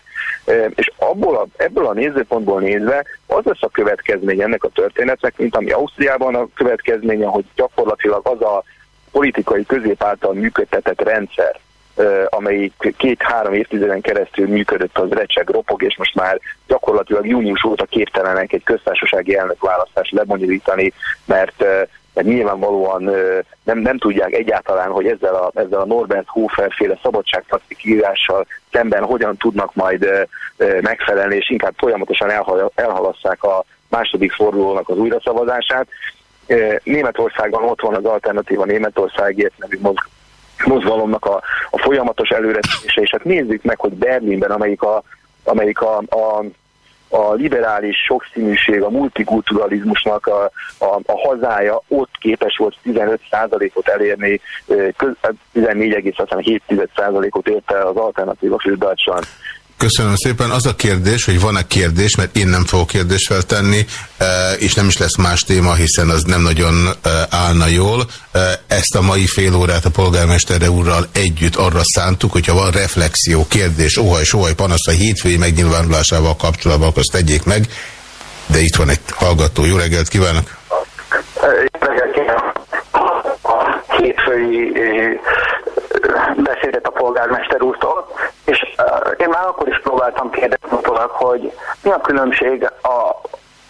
És abból a, ebből a nézőpontból nézve az lesz a következmény ennek a történetnek, mint ami Ausztriában a következménye, hogy gyakorlatilag az a politikai közép által működtetett rendszer, amelyik két-három évtizeden keresztül működött, az recseg, ropog, és most már gyakorlatilag június óta képtelenek egy köztársasági elnök választást lebonyolítani, mert mert nyilvánvalóan nem, nem tudják egyáltalán, hogy ezzel a, ezzel a Norbert Hofer féle szabadságtaktik írással szemben hogyan tudnak majd megfelelni, és inkább folyamatosan elhal, elhalasszák a második fordulónak az újraszavazását. Németországban ott van az alternatíva Németországért nevű mozgalomnak a, a folyamatos előretése, és hát nézzük meg, hogy Berlinben, amelyik a, amelyik a, a a liberális sokszínűség, a multikulturalizmusnak a, a, a hazája ott képes volt 15%-ot elérni, 14,7%-ot érte az alternatíva für Deutschland. Köszönöm szépen. Az a kérdés, hogy van-e kérdés, mert én nem fogok kérdést feltenni, e, és nem is lesz más téma, hiszen az nem nagyon e, állna jól. E, ezt a mai fél órát a polgármestere úrral együtt arra szántuk, hogyha van reflexió, kérdés, óhaj, sóhaj, panasz a hétfői megnyilvánulásával kapcsolatban, akkor azt tegyék meg. De itt van egy hallgató. Jó reggelt kívánok! Jó reggelt hétfői beszédet a polgármester úrtól, és már akkor is próbáltam kérdezni utólag, hogy mi a különbség a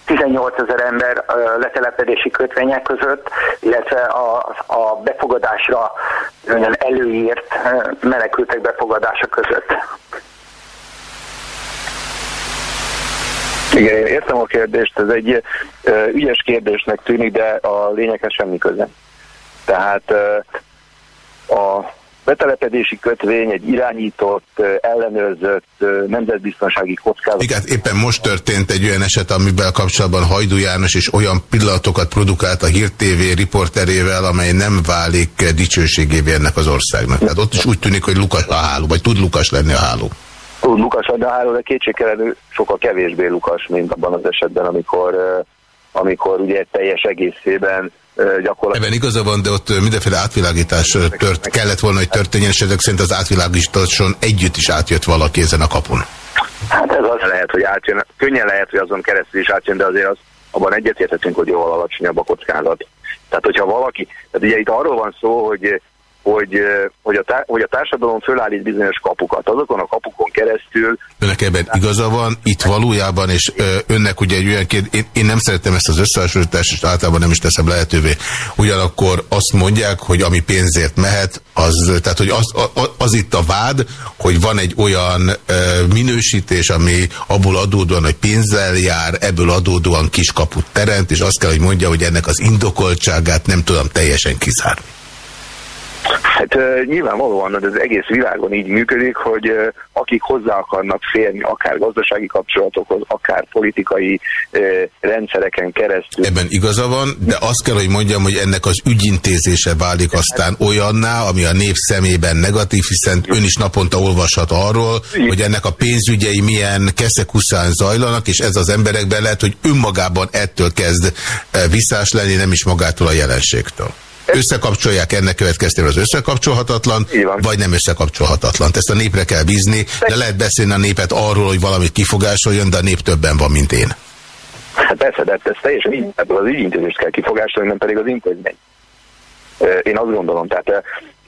10 18 ezer ember letelepedési kötvények között, illetve a, a befogadásra előírt menekültek befogadása között. Igen, én értem a kérdést, ez egy ügyes kérdésnek tűnik, de a lényeghez semmi köze. Tehát a betelepedési kötvény egy irányított, ellenőrzött nemzetbiztonsági kockázat. Igen, éppen most történt egy olyan eset, amivel kapcsolatban Hajdú János és olyan pillanatokat produkált a Hír TV riporterével, amely nem válik dicsőségévé ennek az országnak. Tehát ott is úgy tűnik, hogy Lukas a háló, vagy tud Lukas lenni a háló tud Lukas adni a háló, de kétségtelenül sokkal kevésbé Lukas, mint abban az esetben, amikor, amikor ugye teljes egészében gyakorlatilag... Ebben igaza van, de ott mindenféle átvilágítás tört, kellett volna, hogy történjen, és ezek szerint az átvilágításon együtt is átjött valaki ezen a kapun. Hát ez az lehet, hogy átjön. Könnyen lehet, hogy azon keresztül is átjön, de azért az, abban egyetérthetünk, hogy jóval alacsonyabb a kockázat. Tehát, hogyha valaki, tehát ugye itt arról van szó, hogy hogy, hogy, a, tá, hogy a társadalom fölállít bizonyos kapukat. Azokon a kapukon keresztül... Önnek ebben igaza van, itt valójában, és önnek ugye egy olyan kérdés, én, én nem szeretem ezt az összehasonlítást, és általában nem is teszem lehetővé. Ugyanakkor azt mondják, hogy ami pénzért mehet, az, tehát hogy az, az, az itt a vád, hogy van egy olyan minősítés, ami abból adódóan, hogy pénzzel jár, ebből adódóan kiskaput teremt, és azt kell, hogy mondja, hogy ennek az indokoltságát nem tudom teljesen kizárni. Hát nyilvánvalóan az egész világon így működik, hogy akik hozzá akarnak férni, akár gazdasági kapcsolatokhoz, akár politikai rendszereken keresztül. Ebben igaza van, de azt kell, hogy mondjam, hogy ennek az ügyintézése válik aztán olyanná, ami a nép szemében negatív, hiszen ön is naponta olvashat arról, hogy ennek a pénzügyei milyen keszekuszán zajlanak, és ez az emberekben lehet, hogy önmagában ettől kezd visszás lenni, nem is magától a jelenségtől összekapcsolják ennek következtében az összekapcsolhatatlan, vagy nem összekapcsolhatatlan. Ezt a népre kell bízni, de lehet beszélni a népet arról, hogy valamit kifogásoljon, de a nép többen van, mint én. Hát persze, de ez teljesen így, ebből az ügyintézést kell kifogásolni, nem pedig az intézmény. Én azt gondolom, tehát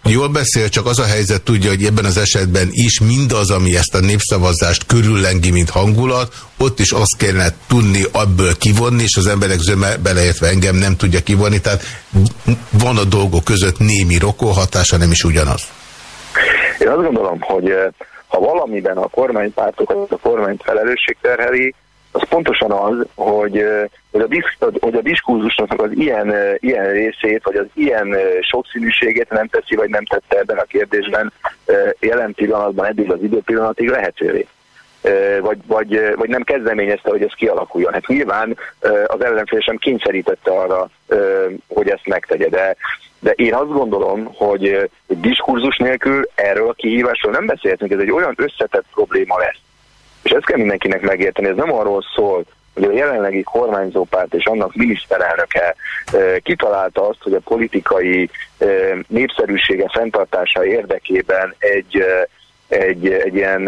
Jól beszél, csak az a helyzet tudja, hogy ebben az esetben is mindaz, ami ezt a népszavazást körüllengi, mint hangulat, ott is azt kellene tudni abból kivonni, és az emberek zöme, beleértve engem nem tudja kivonni, tehát van a dolgok között némi rokolhatása, nem is ugyanaz. Én azt gondolom, hogy eh, ha valamiben a kormánypártokat a kormányt felelősség terheli, az pontosan az, hogy, hogy, a, disz, hogy a diskurzusnak az ilyen, ilyen részét, vagy az ilyen sokszínűségét nem teszi, vagy nem tette ebben a kérdésben jelen pillanatban, eddig az időpillanatig lehetővé. Vagy, vagy, vagy nem kezdeményezte, hogy ez kialakuljon. Hát nyilván az ellenfél sem kényszerítette arra, hogy ezt megtegye, de, de én azt gondolom, hogy, diskurzus nélkül erről a kihívásról nem beszélhetünk, ez egy olyan összetett probléma lesz, és ezt kell mindenkinek megérteni, ez nem arról szól, hogy a jelenlegi kormányzópárt és annak miniszterelnöke kitalálta azt, hogy a politikai népszerűsége fenntartása érdekében egy, egy, egy ilyen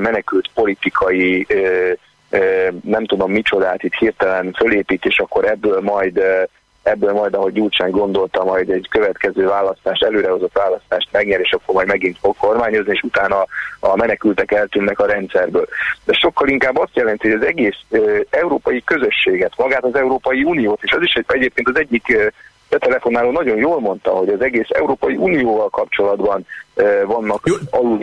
menekült politikai nem tudom micsodát itt hirtelen fölépít, és akkor ebből majd ebből majd, ahogy Gyurcsány gondolta, majd egy következő választást, előrehozott választást megnyer, és akkor majd megint fog kormányozni, és utána a menekültek eltűnnek a rendszerből. De sokkal inkább azt jelenti, hogy az egész európai közösséget, magát az Európai Uniót, és az is egy, egyébként az egyik betelefonáló nagyon jól mondta, hogy az egész Európai Unióval kapcsolatban e, vannak jó.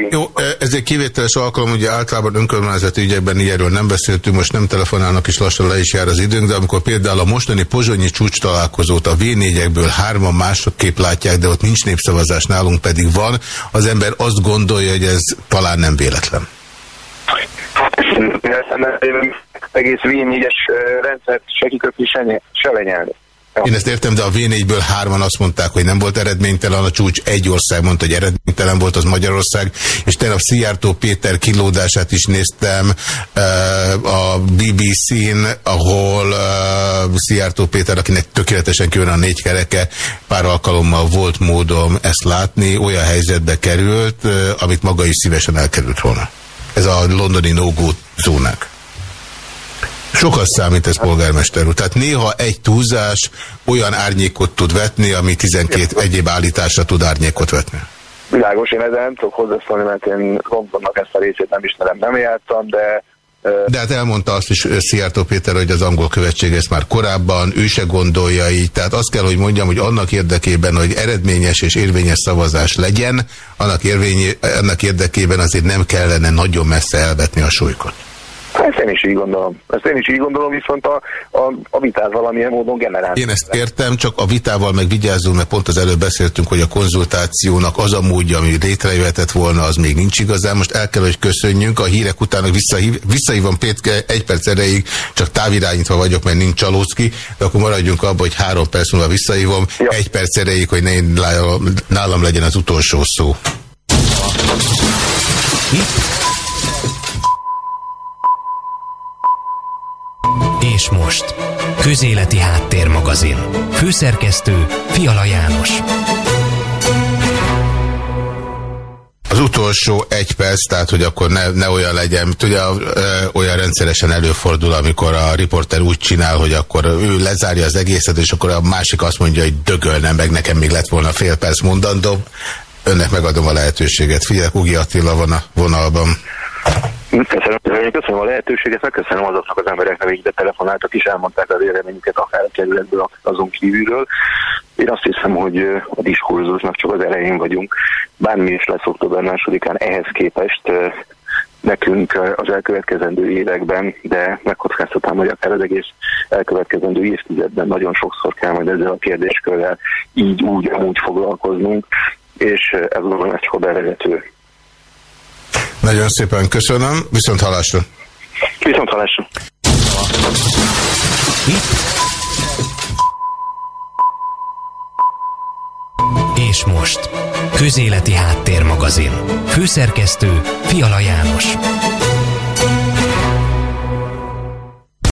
Jó, ez egy kivételes alkalom, ugye általában önkormányzati ügyekben ilyenről nem beszéltünk, most nem telefonálnak, és lassan le is jár az időnk, de amikor például a mostani pozsonyi csúcs találkozót a V4-ekből hárman másokképp látják, de ott nincs népszavazás, nálunk pedig van, az ember azt gondolja, hogy ez talán nem véletlen. egész V4-es rendszert se kiköpni, se lenyelni. Én ezt értem, de a V4-ből hárman azt mondták, hogy nem volt eredménytelen a csúcs, egy ország mondta, hogy eredménytelen volt, az Magyarország, és tegnap Szijjártó Péter kilódását is néztem uh, a BBC-n, ahol uh, Szijjártó Péter, akinek tökéletesen kijön a négy kereke, pár alkalommal volt módom ezt látni, olyan helyzetbe került, uh, amit maga is szívesen elkerült volna. Ez a londoni no-go zónák. Sokat számít ez polgármester úr. Tehát néha egy túlzás olyan árnyékot tud vetni, ami 12 egyéb állításra tud árnyékot vetni. Világos, én ezzel nem tudok hozzászólni, mert én Londonnak ezt a részét nem ismerem, nem jártam, de De hát elmondta azt is Szijjártó Péter, hogy az angol követség ezt már korábban, ő se gondolja így. Tehát azt kell, hogy mondjam, hogy annak érdekében, hogy eredményes és érvényes szavazás legyen, annak, érvény, annak érdekében azért nem kellene nagyon messze elvetni a súlykot. Ezt én is így gondolom. Ezt én is így gondolom, viszont a, a, a vitát valamilyen módon generál. Én ezt értem, csak a vitával meg vigyázzunk, mert pont az előbb beszéltünk, hogy a konzultációnak az a módja, ami létrejöhetett volna, az még nincs igazán. Most el kell, hogy köszönjünk. A hírek után visszahív, visszahívom Pétke egy perc erejéig, csak távirányítva vagyok, mert nincs Csalócki, de akkor maradjunk abban, hogy három perc múlva visszahívom, ja. egy perc erejéig, hogy ne nálam legyen az utolsó szó. És most, Közéleti Háttérmagazin. Főszerkesztő Fiala János. Az utolsó egy perc, tehát hogy akkor ne, ne olyan legyen, ugye olyan rendszeresen előfordul, amikor a riporter úgy csinál, hogy akkor ő lezárja az egészet, és akkor a másik azt mondja, hogy dögölne meg, nekem még lett volna fél perc mondandó. Önnek megadom a lehetőséget. Figyelek, Ugi Attila van a vonalban. Köszönöm, köszönöm a lehetőséget, megköszönöm azoknak az embereknek, akik ide telefonáltak és elmondták a véleményüket akár a kerületből, azon kívülről. Én azt hiszem, hogy a diskurzusnak csak az elején vagyunk. Bármi is lesz október másodikán ehhez képest nekünk az elkövetkezendő években, de megkockáztatám, hogy akár az egész elkövetkezendő évtizedben nagyon sokszor kell majd ezzel a kérdéskörrel így, úgy, amúgy foglalkoznunk, és ez gondolom egy bevezető nagyon szépen köszönöm, viszont halásra. Viszont halásra. És most, Közéleti Háttérmagazin. Főszerkesztő Fiala János.